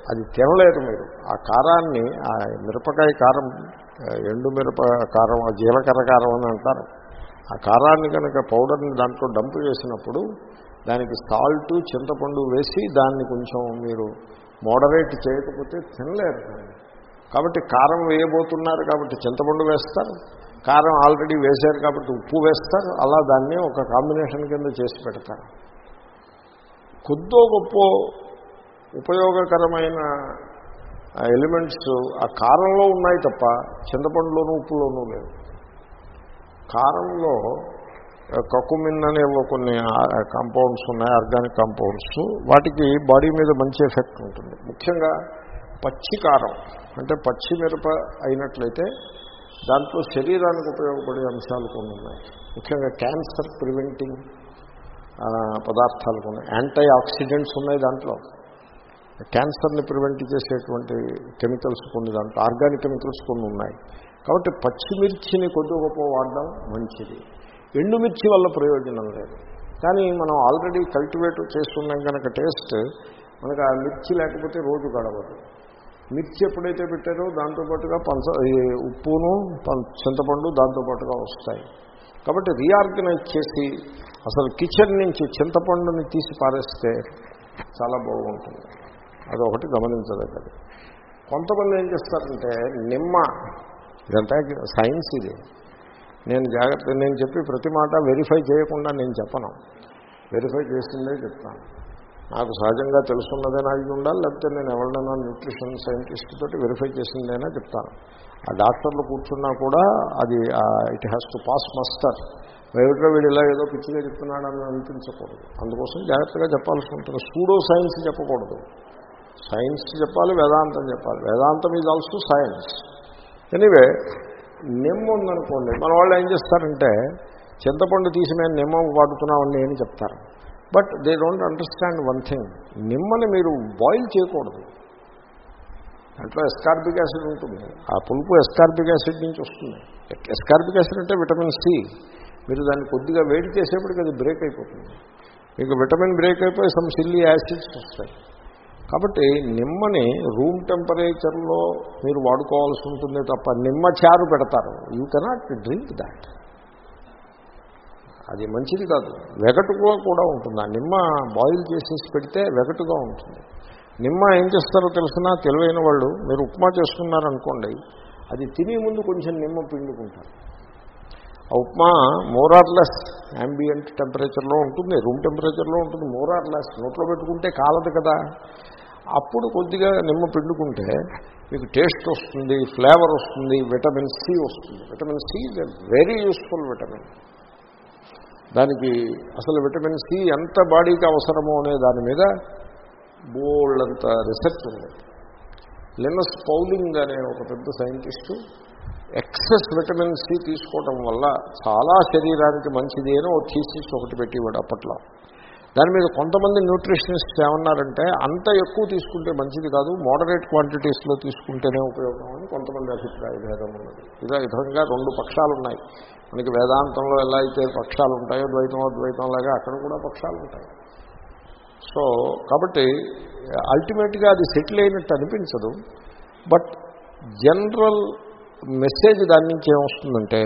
అది తినలేరు మీరు. ఆ కారాన్ని ఆ మిరపకాయ కారం ఎండు మిరప కారం ఆ జీలకర్ర కారం అని అంటారు. ఆ కారాన్ని కనుక పౌడర్ని దాంట్లో డంప్ చేసినప్పుడు దానికి సాల్ట్ చింతపండు వేసి దాన్ని కొంచెం మీరు మోడరేట్ చేయకపోతే తినలేరు కాబట్టి కారం వేయబోతున్నారు కాబట్టి చింతపండు వేస్తారు కారం ఆల్రెడీ వేశారు కాబట్టి ఉప్పు వేస్తారు అలా దాన్ని ఒక కాంబినేషన్ కింద చేసి పెడతారు. కొద్దో గొప్ప ఉపయోగకరమైన ఎలిమెంట్స్ ఆ కారంలో ఉన్నాయి తప్ప చింతపండులోనూ ఉప్పులోనూ లేవు. కారంలో కక్కుమిన్ అనే కొన్ని కాంపౌండ్స్ ఉన్నాయి ఆర్గానిక్ కాంపౌండ్స్ వాటికి బాడీ మీద మంచి ఎఫెక్ట్ ఉంటుంది. ముఖ్యంగా పచ్చి కారం అంటే పచ్చి మిరప అయినట్లయితే దాంట్లో శరీరానికి ఉపయోగపడే అంశాలు కొన్ని ఉన్నాయి. ముఖ్యంగా క్యాన్సర్ ప్రివెంటింగ్ పదార్థాలు కొన్ని. యాంటీ ఆక్సిడెంట్స్ ఉన్నాయి దాంట్లో. క్యాన్సర్ని ప్రివెంట్ చేసేటువంటి కెమికల్స్ కొన్ని దాంట్లో. ఆర్గానిక్ కెమికల్స్ కొన్ని ఉన్నాయి. కాబట్టి పచ్చిమిర్చిని కొద్ది గొప్ప వాడడం మంచిది. ఎండుమిర్చి వల్ల ప్రయోజనం లేదు. కానీ మనం ఆల్రెడీ కల్టివేట్ చేస్తున్నాం కనుక టేస్ట్ మనకు ఆ మిర్చి లేకపోతే రోజు గడవదు. మిర్చి ఎప్పుడైతే పెట్టారో దాంతోపాటుగా పంచ ఉప్పును పం- చింతపండు దాంతోపాటుగా వస్తాయి. కాబట్టి రీఆర్గనైజ్ చేసి అసలు కిచెన్ నుంచి చింతపండుని తీసి పారేస్తే చాలా బాగుంటుంది. అదొకటి గమనించదగ్గది. కొంతమంది ఏం చేస్తారంటే నిమ్మ ఇదంతా సైన్స్ ఇది. నేను జాగ్రత్త నేను చెప్పి ప్రతి మాట వెరిఫై చేయకుండా నేను చెప్పను. వెరిఫై చేసిందే చెప్తాను. నాకు సహజంగా తెలుసున్నదే నాకు ఉండాలి లేకపోతే నేను ఎవరినైనా న్యూట్రిషన్ సైంటిస్ట్ తోటి వెరిఫై చేసిందైనా చెప్తాను. ఆ డాక్టర్లు కూర్చున్నా కూడా అది it has to pass muster బయట వీడు ఇలా ఏదో పిచ్చిగా చెప్తున్నాడని అనిపించకూడదు. అందుకోసం జాగ్రత్తగా చెప్పాల్సి ఉంటుంది. సూడో సైన్స్ చెప్పకూడదు. సైన్స్ చెప్పాలి వేదాంతం చెప్పాలి. వేదాంతం ఈజ్ ఆల్సో సైన్స్ ఎనీవే నిమ్మ ఉందనుకోండి మన వాళ్ళు ఏం చేస్తారంటే చింతపండు తీసి మేము నిమ్మ వాడుతున్నామని అని చెప్తారు. But they don't understand one thing నిమ్మని మీరు బాయిల్ చేయకూడదు. దాంట్లో ఎస్కార్బిక్ యాసిడ్ ఉంటుంది. ఆ పులుపు ఎస్కార్బిక్ యాసిడ్ నుంచి వస్తుంది. ఎస్కార్బిక్ యాసిడ్ అంటే విటమిన్ సి మీరు దాన్ని కొద్దిగా వేడి చేసేప్పటికి అది బ్రేక్ అయిపోతుంది. మీకు విటమిన్ బ్రేక్ అయిపోయి సమ్ సిల్లీ యాసిడ్స్ వస్తాయి. కాబట్టి నిమ్మని రూమ్ టెంపరేచర్లో మీరు వాడుకోవాల్సి ఉంటుంది తప్ప నిమ్మ చారు పెడతారు. యూ కెనాట్ డ్రింక్ దాట్ అది మంచిది కాదు. వెగటుగా కూడా ఉంటుంది. ఆ నిమ్మ బాయిల్ చేసేసి పెడితే వెగటుగా ఉంటుంది. నిమ్మ ఏం చేస్తారో తెలిసినా తెలివైన వాళ్ళు మీరు ఉప్మా చేసుకున్నారనుకోండి అది తినే ముందు కొంచెం నిమ్మ పిండుకుంటారు. ఆ ఉప్మా మోరార్లెస్ యాంబియంట్ టెంపరేచర్లో ఉంటుంది. రూమ్ టెంపరేచర్లో ఉంటుంది. మోరార్లెస్ నోట్లో పెట్టుకుంటే కాలదు కదా. అప్పుడు కొద్దిగా నిమ్మ పిండుకుంటే మీకు టేస్ట్ వస్తుంది ఫ్లేవర్ వస్తుంది విటమిన్ సి వస్తుంది. Vitamin C is a very useful vitamin. దానికి అసలు విటమిన్ సి ఎంత బాడీకి అవసరమో అనే దాని మీద బోల్డ్ అంత రీసెర్చ్ ఉంది. లినస్ పౌలింగ్ అనే ఒక పెద్ద సైంటిస్టు ఎక్సెస్ విటమిన్ సి తీసుకోవటం వల్ల చాలా శరీరానికి మంచిది అని ఒక థీసిస్ ఒకటి పెట్టేవాడు అప్పట్లో. దాని మీద కొంతమంది న్యూట్రిషనిస్ట్ ఏమన్నారంటే అంత ఎక్కువ తీసుకుంటే మంచిది కాదు మోడరేట్ క్వాంటిటీస్లో తీసుకుంటేనే ఉపయోగం అని కొంతమంది అభిప్రాయ భేదం ఉన్నది. ఇదే విధంగా రెండు పక్షాలు ఉన్నాయి మనకి వేదాంతంలో ఎలా అయితే పక్షాలు ఉంటాయో ద్వైతం అద్వైతం లాగా అక్కడ కూడా పక్షాలు ఉంటాయి. సో కాబట్టి అల్టిమేట్గా అది సెటిల్ అయినట్టు అనిపించదు. బట్ జనరల్ మెసేజ్ దాని నుంచి ఏమొస్తుందంటే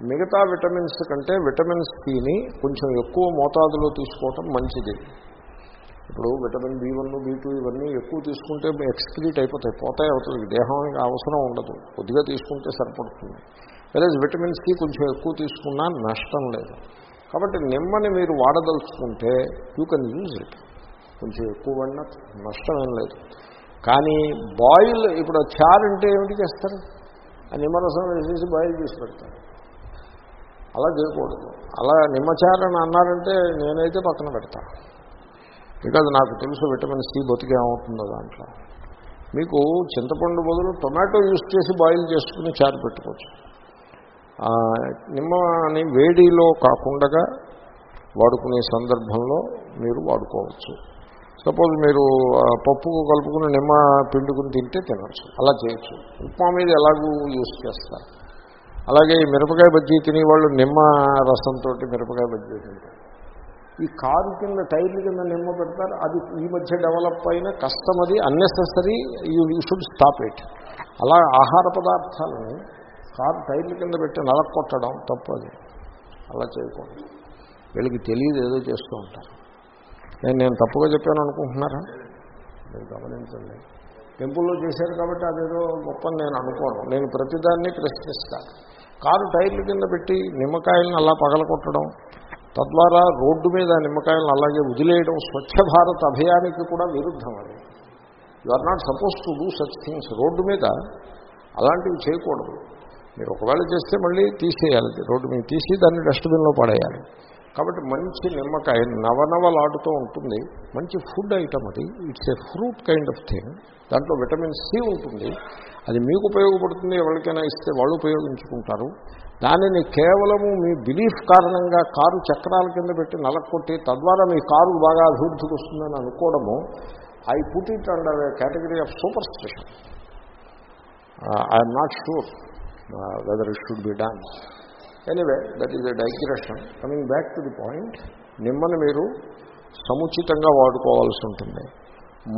మిగతా విటమిన్స్ కంటే విటమిన్ సిని కొంచెం ఎక్కువ మోతాదులో తీసుకోవటం మంచిది. ఇప్పుడు vitamin B one B two ఇవన్నీ ఎక్కువ తీసుకుంటే ఎక్స్క్రీట్ అయిపోతాయి పోతాయి అవుతుంది దేహానికి అవసరం ఉండదు. కొద్దిగా తీసుకుంటే సరిపడుతుంది. లేదా విటమిన్ సి కొంచెం ఎక్కువ తీసుకున్నా నష్టం లేదు. కాబట్టి నిమ్మని మీరు వాడదలుచుకుంటే యూ కెన్ యూజ్ ఇట్ కొంచెం ఎక్కువ పడినా నష్టం ఏం లేదు. కానీ బాయిల్ ఇప్పుడు చారు అంటే ఏమిటి చేస్తారు? ఆ నిమ్మరసం వేసేసి బాయిల్ చేసి పెడతారు. అలా చేయకూడదు. అలా నిమ్మచారని అన్నారంటే నేనైతే పక్కన పెడతా. బికాజ్ నాకు తెలుసు విటమిన్ సి బతికే ఏమవుతుందో దాంట్లో. మీకు చింతపండు బదులు టొమాటో యూస్ చేసి బాయిల్ చేసుకుని చారు పెట్టుకోవచ్చు. నిమ్మని వేడిలో కాకుండా వాడుకునే సందర్భంలో మీరు వాడుకోవచ్చు. సపోజ్ మీరు పప్పు కలుపుకుని నిమ్మ పిండుకుని తింటే తినచ్చు. అలా చేయొచ్చు. ఉప్మా మీద ఎలాగూ యూస్ చేస్తారు. అలాగే ఈ మిరపకాయ బజ్జీ తినేవాళ్ళు నిమ్మ రసంతో మిరపకాయ బజ్జీ తింటారు. ఈ కారు కింద టైర్ల కింద నిమ్మ పెడతారు అది ఈ మధ్య డెవలప్ అయిన కష్టం అది unnecessary you you should stop it అలా ఆహార పదార్థాలను కారు టైర్ల కింద పెట్టి నలకొట్టడం తప్పది. అలా చేయకూడదు. వీళ్ళకి తెలియదు ఏదో చేస్తూ ఉంటారు. నేను నేను తప్పుగా చెప్పాను అనుకుంటున్నారా? మీరు గమనించండి. టెంపుల్లో చేశారు కాబట్టి అదేదో గొప్ప నేను అనుకోను. నేను ప్రతిదాన్ని ప్రశ్నిస్తాను. కారు టైర్ల కింద పెట్టి నిమ్మకాయలను అలా పగలకొట్టడం తద్వారా రోడ్డు మీద నిమ్మకాయలను అలాగే వదిలేయడం స్వచ్ఛ భారత్ అభియానికి కూడా విరుద్ధం అది. You are not suppose to do such things road మీద అలాంటివి చేయకూడదు. మీరు ఒకవేళ చేస్తే మళ్ళీ తీసేయాలి రోడ్డు మీద తీసి దాన్ని డస్ట్బిన్లో పడేయాలి. కాబట్టి మంచి నిమ్మకాయ నవనవలాడుతూ ఉంటుంది. మంచి ఫుడ్ ఐటమ్ అది. It's a fruit kind of thing దాంట్లో విటమిన్ సి ఉంటుంది. అది మీకు ఉపయోగపడుతుంది ఎవరికైనా ఇస్తే వాళ్ళు ఉపయోగించుకుంటారు. దానిని కేవలము మీ బిలీఫ్ కారణంగా కారు చక్రాల కింద పెట్టి నలకొట్టి తద్వారా మీ కారు బాగా అభివృద్ధికి వస్తుందని అనుకోవడము I put it under category of superstition I'm not sure whether it should be done anyway that is a digression coming back to the point నిమ్మని మీరు సముచితంగా వాడుకోవాల్సి ఉంటుంది.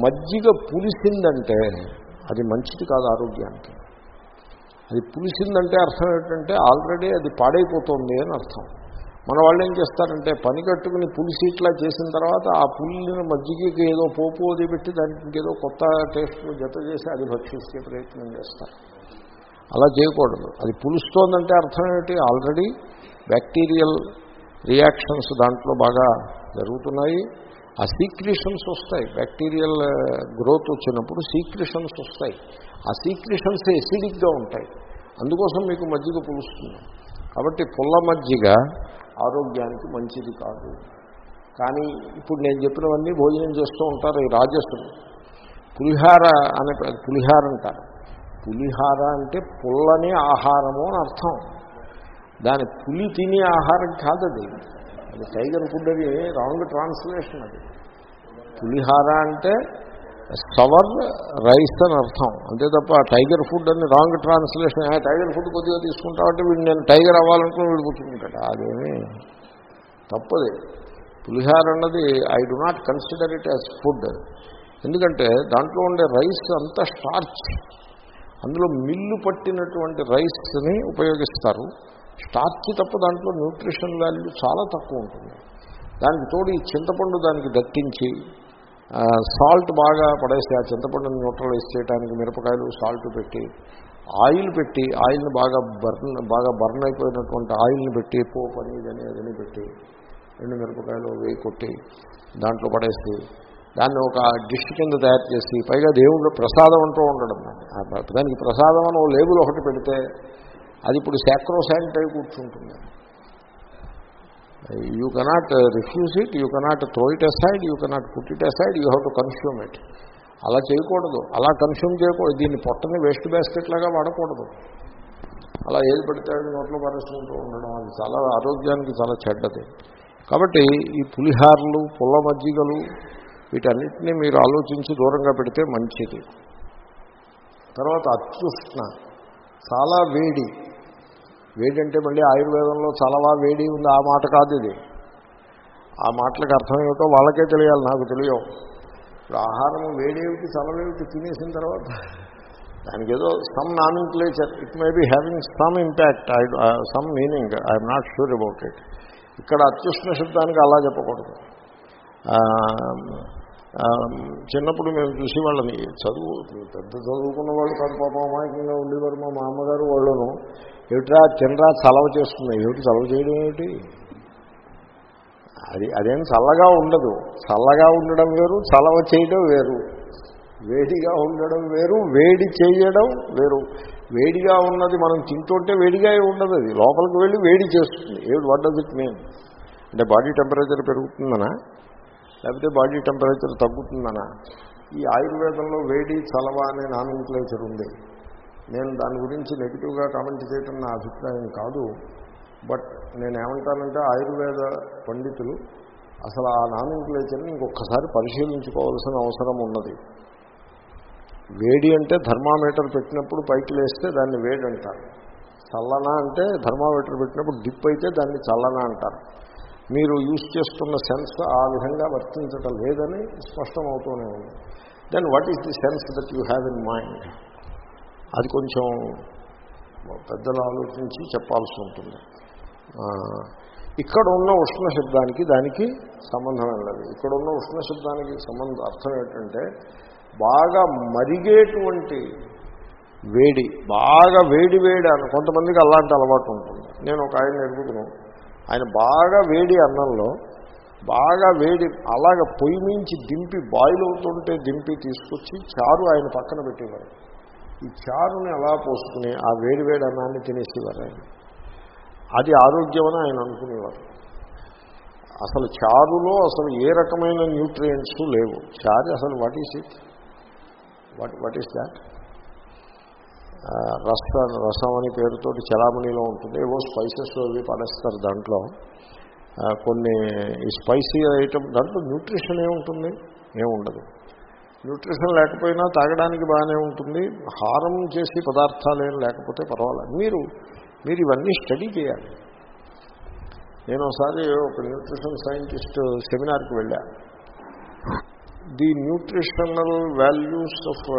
మజ్జిగ పులిసిందంటే అది మంచిది కాదు ఆరోగ్యానికి. అది పులిసిందంటే అర్థం ఏంటంటే ఆల్రెడీ అది పాడైపోతుంది అని అర్థం. మన వాళ్ళు ఏం చేస్తారంటే పని కట్టుకుని పులిసి ఇట్లా చేసిన తర్వాత ఆ పులిని మజ్జిగకి ఏదో పోపు అది పెట్టి దానికి ఇంకేదో కొత్త టేస్ట్ జత చేసి అది భక్షించే ప్రయత్నం చేస్తారు. అలా చేయకూడదు. అది పులుస్తోందంటే అర్థం ఏమిటి? ఆల్రెడీ బ్యాక్టీరియల్ రియాక్షన్స్ దాంట్లో బాగా జరుగుతున్నాయి. ఆ సీక్రిషన్స్ వస్తాయి. బ్యాక్టీరియల్ గ్రోత్ uh, వచ్చినప్పుడు సీక్రిషన్స్ వస్తాయి. ఆ సీక్రిషన్స్ ఎసిడిక్గా ఉంటాయి. అందుకోసం మీకు మజ్జిగ పులుస్తుంది. కాబట్టి పుల్ల మజ్జిగ ఆరోగ్యానికి మంచిది కాదు. కానీ ఇప్పుడు నేను చెప్పినవన్నీ భోజనం చేస్తూ ఉంటారు ఈ రాజస్సులు పులిహార అనే పులిహార అంటారు. పులిహార అంటే పుల్లని ఆహారము అని అర్థం. దాని పులి తినే ఆహారం కాదది. అది టైగర్ ఫుడ్ అది రాంగ్ ట్రాన్స్లేషన్ అది. పులిహార అంటే సవర్ రైస్ అని అర్థం. అంతే తప్ప టైగర్ ఫుడ్ అని రాంగ్ ట్రాన్స్లేషన్ టైగర్ ఫుడ్ కొద్దిగా తీసుకుంటామంటే వీడు నేను టైగర్ అవ్వాలనుకుని వీడు కూర్చుంటాడు. అదేమి తప్పది. పులిహార అన్నది I do not consider it as food ఎందుకంటే దాంట్లో ఉండే రైస్ అంతా స్టార్చ్ అందులో మిల్లు పట్టినటువంటి రైస్ని ఉపయోగిస్తారు. స్టార్చ్ తప్ప దాంట్లో న్యూట్రిషన్ వాల్యూ చాలా తక్కువ ఉంటుంది. దానికి తోడు ఈ చింతపండు దానికి దట్టించి సాల్ట్ బాగా పడేసి ఆ చింతపండుని న్యూట్రలైజ్ చేయడానికి మిరపకాయలు సాల్ట్ పెట్టి ఆయిల్ పెట్టి ఆయిల్ని బాగా బర్న్ బాగా బర్న్ అయిపోయినటువంటి ఆయిల్ని పెట్టి పోపు అని ఇదని అదని పెట్టి రెండు మిరపకాయలు వేయి కొట్టి దాంట్లో పడేసి దాన్ని ఒక డిష్ కింద తయారు చేసి పైగా దేవుడు ప్రసాదం అంటూ ఉండడం. దానికి ప్రసాదం అని ఓ లేబుల్ ఒకటి పెడితే అది ఇప్పుడు శాక్రోశాంట్ అయి కూర్చుంటుంది. You cannot refuse it you cannot throw it aside you cannot put it aside you have to consume it అలా చేయకూడదు. అలా కన్స్యూమ్ చేయకూడదు. దీన్ని పొట్టని వేస్ట్ బ్యాస్కెట్లాగా వాడకూడదు. అలా ఏది పెడితే నోట్లో పరేసుకుంటూ ఉండడం అది చాలా ఆరోగ్యానికి చాలా చెడ్డది. కాబట్టి ఈ పులిహార్లు పుల్ల మజ్జిగలు వీటన్నిటినీ మీరు ఆలోచించి దూరంగా పెడితే మంచిది. తర్వాత అత్యుష్ణ చాలా వేడి. వేడి అంటే మళ్ళీ ఆయుర్వేదంలో చాలా వేడి ఉంది. ఆ మాట కాదు ఇది. ఆ మాటలకు అర్థం ఏమిటో వాళ్ళకే తెలియాలి నాకు తెలియవు. ఇప్పుడు ఆహారం వేడేమిటి చలవేమిటి తినేసిన తర్వాత దానికి ఏదో some nomenclature it may be having some impact I some meaning I'm not sure about it ఇక్కడ అత్యుష్ణ శబ్దానికి అలా చెప్పకూడదు. చిన్నప్పుడు మేము చూసి వాళ్ళని చదువు పెద్ద చదువుకున్న వాళ్ళు కాదు పాప అమాయకంగా ఉండేవారు మా అమ్మగారు వాళ్ళను. ఏమిట్రా తినరా చలవ చేస్తున్నాయి ఏమిటి చలవ చేయడం ఏమిటి? అది అదేం చల్లగా ఉండదు. చల్లగా ఉండడం వేరు చలవ చేయడం వేరు. వేడిగా ఉండడం వేరు వేడి చేయడం వేరు. వేడిగా ఉన్నది మనం తింటుంటే వేడిగా ఉండదు అది. లోపలికి వెళ్ళి వేడి చేస్తుంది. ఏమిటి వాట్ డస్ ఇట్ మీన్ అంటే బాడీ టెంపరేచర్ పెరుగుతుందనా? లేకపోతే బాడీ టెంపరేచర్ తగ్గుతుందనా? ఈ ఆయుర్వేదంలో వేడి చలవ అనే నామినిక్లేచర్ ఉంది. నేను దాని గురించి నెగిటివ్గా కామెంట్ చేయటం నా అభిప్రాయం కాదు. బట్ నేను ఏమంటానంటే ఆయుర్వేద పండితులు అసలు ఆ నామినిక్లేచర్ని ఇంకొకసారి పరిశీలించుకోవాల్సిన అవసరం ఉన్నది. వేడి అంటే థర్మామీటర్ పెట్టినప్పుడు పైకి లేస్తే దాన్ని వేడి అంటారు చల్లన అంటే థర్మామీటర్ పెట్టినప్పుడు డిప్ అయితే దాన్ని చల్లన అంటారు. మీరు యూజ్ చేస్తున్న సెన్స్ ఆ విధంగా వర్తించటం లేదని స్పష్టం అవుతూనే ఉంది. Then what is the sense that you have in mind అది కొంచెం పెద్దలు ఆలోచించి చెప్పాల్సి ఉంటుంది. ఇక్కడ ఉన్న ఉష్ణ శబ్దానికి దానికి సంబంధం లేదు. ఇక్కడ ఉన్న ఉష్ణ శబ్దానికి సంబంధం అర్థం ఏంటంటే బాగా మరిగేటువంటి వేడి బాగా వేడి వేడి అని కొంతమందికి అలాంటి అలవాటు ఉంటుంది. నేను ఒక ఆయన ఎరుగుతున్నాను. ఆయన బాగా వేడి అన్నంలో బాగా వేడి అలాగ పొయ్యి నుంచి దింపి బాయిల్ అవుతుంటే దింపి తీసుకొచ్చి చారు ఆయన పక్కన పెట్టేవారు. ఈ చారుని ఎలా పోసుకుని ఆ వేడి వేడి అన్నాన్ని తినేసేవారు ఆయన. అది ఆరోగ్యమని ఆయన అనుకునేవారు. అసలు చారులో అసలు ఏ రకమైన న్యూట్రియంట్స్ లేవు. చారు అసలు what is it what what is that రస రసం అని పేరుతోటి చలామణిలో ఉంటుంది. ఏవో స్పైసెస్ అవి పడేస్తారు దాంట్లో. కొన్ని ఈ స్పైసీ ఐటమ్ దాంట్లో న్యూట్రిషన్ ఏముంటుంది ఏముండదు న్యూట్రిషన్ లేకపోయినా తాగడానికి బాగానే ఉంటుంది. హారం చేసి పదార్థాలు ఏం లేకపోతే పర్వాలేదు. మీరు మీరు ఇవన్నీ స్టడీ చేయాలి. నేను ఒకసారి ఒక న్యూట్రిషన్ సైంటిస్ట్ సెమినార్కి వెళ్ళాను the nutritional values of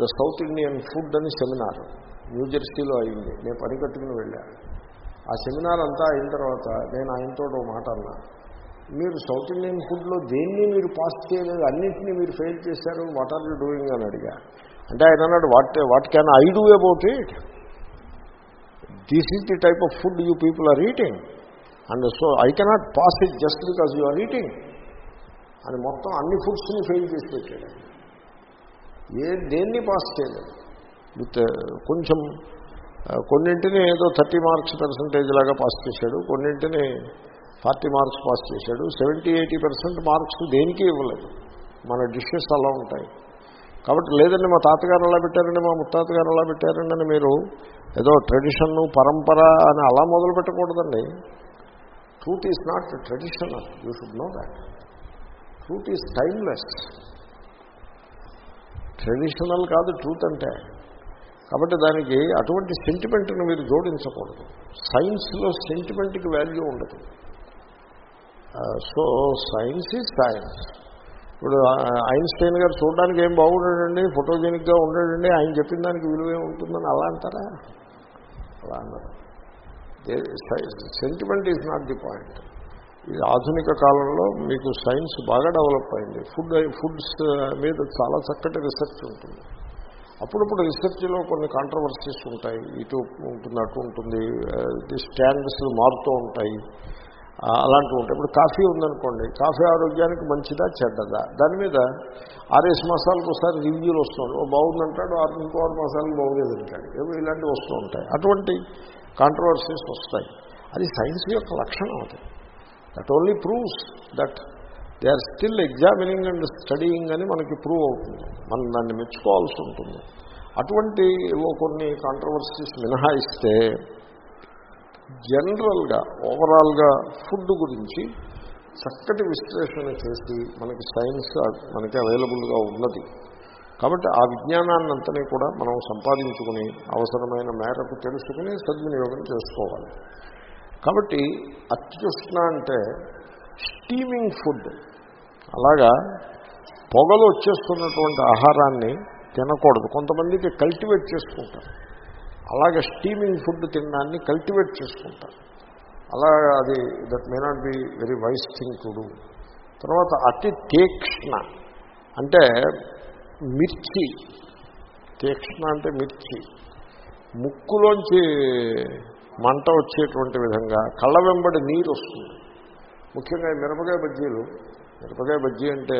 the south Indian food అని సెమినార్ న్యూజెర్సీలో అయింది. నేను పని కట్టుకుని వెళ్ళా. ఆ సెమినార్ అంతా అయిన తర్వాత నేను ఆయనతో ఒక మాట అన్నా. మీరు సౌత్ ఇండియన్ ఫుడ్లో దేన్ని మీరు పాస్ చేయలేదు అన్నింటినీ మీరు ఫెయిల్ చేశారు వాట్ ఆర్ యూ డూయింగ్ అని అడిగా. అంటే ఆయన అన్నాడు what what can I do about it this is the type of food you people are eating and so I cannot pass it just because you are eating అని మొత్తం అన్ని ఫుడ్స్ని fail చేసి పెట్టాడు. ఏ దేన్ని పాస్ చేయలేదు. విత్ కొంచెం కొన్నింటిని ఏదో థర్టీ మార్క్స్ పర్సంటేజ్ లాగా పాస్ చేశాడు కొన్నింటిని ఫార్టీ మార్క్స్ పాస్ చేశాడు సెవెంటీ ఎయిటీ పర్సెంట్ మార్క్స్ దేనికి ఇవ్వలేదు. మన డిషెస్ అలా ఉంటాయి. కాబట్టి లేదండి మా తాతగారు అలా పెట్టారండి మా ముత్తాతగారు అలా పెట్టారండి అని మీరు ఏదో ట్రెడిషన్ పరంపర అని అలా మొదలు పెట్టకూడదండి. Truth is not traditional you should know that truth is timeless traditional కాదు ట్రూత్ అంటే. కాబట్టి దానికి అటువంటి సెంటిమెంట్ని మీరు జోడించకూడదు. సైన్స్లో సెంటిమెంట్కి వాల్యూ ఉండదు. So science is science. ఇప్పుడు ఐన్స్టైన్ గారు చూడడానికి ఏం బాగుండడండి ఫోటోజెనిక్గా ఉండడండి ఆయన చెప్పిన దానికి విలువే ఉంటుందని అలా అంటారా? అలా అన్నారు. Sentiment is not the point. ఆధునిక కాలంలో మీకు సైన్స్ బాగా డెవలప్ అయింది. ఫుడ్ ఫుడ్స్ మీద చాలా చక్కటి రీసెర్చ్ ఉంటుంది. అప్పుడప్పుడు రీసెర్చ్లో కొన్ని కాంట్రవర్సీస్ ఉంటాయి. ఇటు ఉంటుంది అటు ఉంటుంది. స్టాండ్స్ మారుతూ ఉంటాయి. అలాంటివి ఉంటాయి. ఇప్పుడు కాఫీ ఉందనుకోండి కాఫీ ఆరోగ్యానికి మంచిదా చెడ్డదా? దాని మీద ఆర్ఎస్ మసాలకు ఒకసారి రివ్యూలు వస్తున్నాడు ఓ బాగుందంటాడు ఆరు ఇంకో ఆరు మసాలకు బాగులేదంటాడు ఏవో ఇలాంటివి వస్తూ ఉంటాయి. అటువంటి కాంట్రవర్సీస్ వస్తాయి. అది సైన్స్ యొక్క లక్షణం అది. That only proves that they are still examining and studying అని మనకి ప్రూవ్ అవుతుంది. మనం దాన్ని మెచ్చుకోవాల్సి ఉంటుంది. అటువంటి కొన్ని కాంట్రవర్సీస్ మినహాయిస్తే జనరల్గా ఓవరాల్గా ఫుడ్ గురించి చక్కటి విశ్లేషణ చేసి మనకి సైన్స్ మనకి అవైలబుల్గా ఉన్నది. కాబట్టి ఆ విజ్ఞానాన్ని అంతని కూడా మనం సంపాదించుకుని అవసరమైన మేరకు తెలుసుకుని సద్వినియోగం చేసుకోవాలి. కాబట్టి అత్యుష్ణ అంటే స్టీమింగ్ ఫుడ్. అలాగా పొగలు వచ్చేస్తున్నటువంటి ఆహారాన్ని తినకూడదు. కొంతమందికి కల్టివేట్ చేసుకుంటారు. అలాగే స్టీమింగ్ ఫుడ్ తినడాన్ని కల్టివేట్ చేసుకుంటారు. అలా అది that may not be very wise thing to do. తర్వాత అతి తీక్ష్ణ అంటే మిర్చి. తీక్ష్ణ అంటే మిర్చి. ముక్కులోంచి మంట వచ్చేటువంటి విధంగా కళ్ళ వెంబడి నీరు వస్తుంది. ముఖ్యంగా మిరపకాయ బజ్జీలు మిరపకాయ బజ్జీ అంటే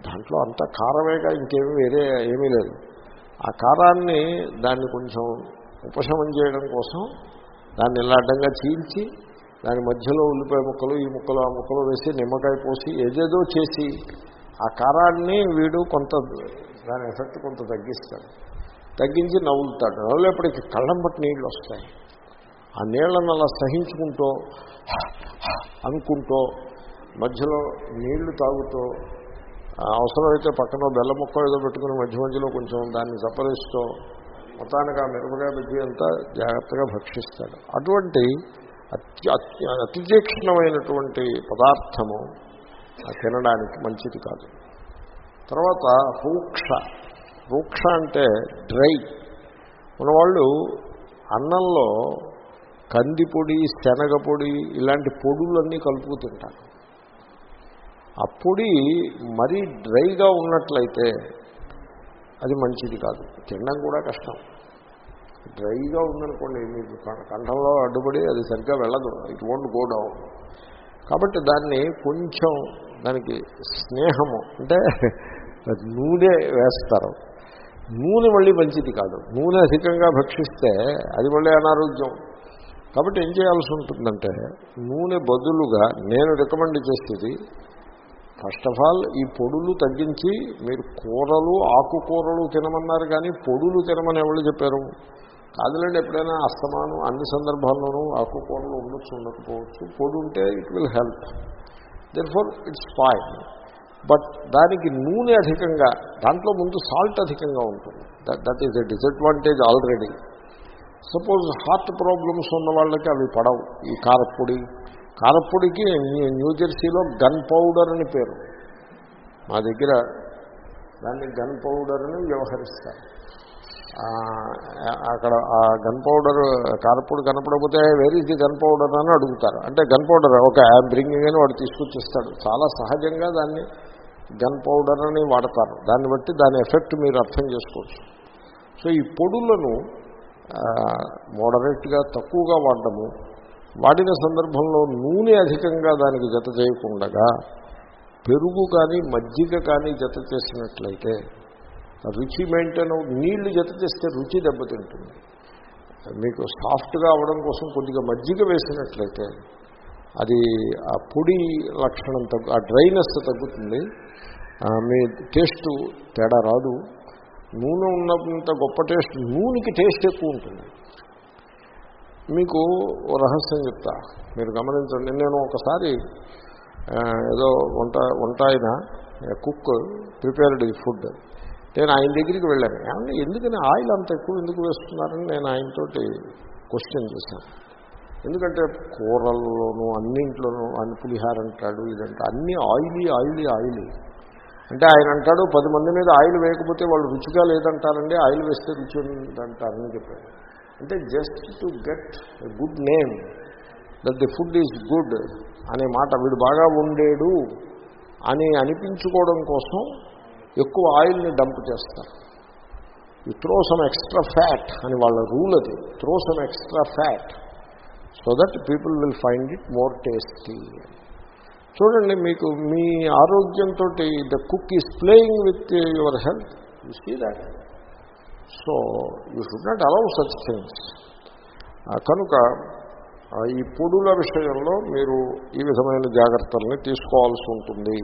దాంట్లో అంత కారమేగా ఇంకేమీ వేరే ఏమీ లేదు. ఆ కారాన్ని దాన్ని కొంచెం ఉపశమనం చేయడం కోసం దాన్ని ఇలా అడ్డంగా చీల్చి దాని మధ్యలో ఉల్లిపాయ ముక్కలు ఈ ముక్కలు ఆ ముక్కలు వేసి నిమ్మకాయ పోసి ఏదేదో చేసి ఆ కారాన్ని వీడు కొంత దాని ఎఫెక్ట్ కొంత తగ్గిస్తాడు. తగ్గించి నవ్వులుతాడు. నవ్వులేపటికి కళ్ళం బట్టి నీళ్ళు వస్తాయి. ఆ నీళ్ళను అలా సహించుకుంటూ అనుకుంటూ మధ్యలో నీళ్ళు తాగుతూ అవసరమైతే పక్కన బెల్ల ముక్క ఏదో పెట్టుకుని మధ్య మధ్యలో కొంచెం దాన్ని సపరిస్తూ మొత్తానికి ఆ మిరపకాయ బజ్జీ అంతా జాగ్రత్తగా భక్షిస్తాడు. అటువంటి అతి అతితీక్ష్ణమైనటువంటి పదార్థము తినడానికి మంచిది కాదు. తర్వాత రూక్ష. రూక్ష అంటే డ్రై. ఉన్నవాళ్ళు అన్నంలో కందిపొడి శనగపొడి ఇలాంటి పొడులన్నీ కలుపుకు తింటారు ఆ పొడి మరీ డ్రైగా ఉన్నట్లయితే అది మంచిది కాదు. తినడం కూడా కష్టం. డ్రైగా ఉందనుకోండి మీకు కంఠంలో అడ్డుపడి అది సరిగ్గా వెళ్ళదు. ఇట్ వోంట్ గో డౌన్ కాబట్టి దాన్ని కొంచెం దానికి స్నేహము అంటే నూనె వేస్తారు. నూనె మళ్ళీ మంచిది కాదు. నూనె అధికంగా భక్షిస్తే అది మళ్ళీ అనారోగ్యం. కాబట్టి ఏం చేయాల్సి ఉంటుందంటే నూనె బదులుగా నేను రికమెండ్ చేసేది ఫస్ట్ ఆఫ్ ఆల్ ఈ పొడులు తగ్గించి మీరు కూరలు ఆకుకూరలు తినమన్నారు కానీ పొడులు తినమని ఎవరు చెప్పారు? కాదులేండి ఎప్పుడైనా అస్తమానం అన్ని సందర్భాల్లోనూ ఆకుకూరలు ఉండొచ్చు ఉండకపోవచ్చు. పొడి ఉంటే it will help then for it's fine but దానికి నూనె అధికంగా దాంట్లో ముందు సాల్ట్ అధికంగా ఉంటుంది. That that is a disadvantage already suppose heart problems ఉన్న వాళ్ళకి అవి పడవు. ఈ కారప్పొడి. కారప్పొడికి న్యూజెర్సీలో గన్ పౌడర్ అని పేరు. మా దగ్గర దాన్ని గన్ పౌడర్ అని వ్యవహరిస్తారు. అక్కడ ఆ గన్ పౌడర్ కారపొడి కనపడకపోతే వేర్ ది గన్ పౌడర్ అని అడుగుతారు. అంటే గన్ పౌడర్ ఒక ఐఎమ్ బ్రింగింగ్ అని వాడు తీసుకొచ్చిస్తాడు. చాలా సహజంగా దాన్ని గన్ పౌడర్ అని వాడతారు. దాన్ని బట్టి దాని ఎఫెక్ట్ మీరు అర్థం చేసుకోవచ్చు. సో ఈ పొడులను మోడరేట్గా తక్కువగా వాడడము వాడిన సందర్భంలో నూనె అధికంగా దానికి జత చేయకుండగా పెరుగు కానీ మజ్జిగ కానీ జత చేసినట్లయితే రుచి మెయింటైన్ నీళ్ళు జత చేస్తే రుచి దెబ్బతింటుంది. మీకు సాఫ్ట్గా అవ్వడం కోసం కొద్దిగా మజ్జిగ వేసినట్లయితే అది ఆ పొడి లక్షణం తగ్గు ఆ డ్రైనెస్ తగ్గుతుంది. మీ టేస్ట్ తేడా రాదు. నూనె ఉన్నంత గొప్ప టేస్ట్ నూనెకి టేస్ట్ ఎక్కువ ఉంటుంది. మీకు రహస్యం చెప్తా. మీరు గమనించండి నేను ఒకసారి ఏదో వంట వంట ఆయన కుక్ ప్రిపేర్డ్ ఈ ఫుడ్. నేను ఆయన దగ్గరికి వెళ్ళాను. ఏమన్నా ఎందుకని ఆయిల్ అంత ఎక్కువ ఎందుకు వేస్తున్నారని నేను ఆయనతోటి క్వశ్చన్ చేశాను. ఎందుకంటే కూరల్లోనూ అన్నింట్లోనూ అన్ని పులిహార అంటాడు ఇదంటే అన్ని ఆయిలీ ఆయిలీ ఆయిలీ. అంటే ఆయన అంటాడు పది మంది మీద ఆయిల్ వేయకపోతే వాళ్ళు రుచిగా లేదంటారండి ఆయిల్ వేస్తే రుచి ఉందంటారని చెప్పాడు. అంటే just to get a good name that the food is good అనే మాట వీడు బాగా ఉండేడు అని అనిపించుకోవడం కోసం ఎక్కువ ఆయిల్ని డంప్ చేస్తారు. You throw some extra fat అని వాళ్ళ రూల్ అది. Throw some extra fat so that people will find it more tasty చూడండి మీకు మీ ఆరోగ్యంతో the cook is playing with your health you see that so you should not allow such things కనుక ఈ పొడుల విషయంలో మీరు ఈ విధమైన జాగ్రత్తల్ని తీసుకోవాల్సి ఉంటుంది.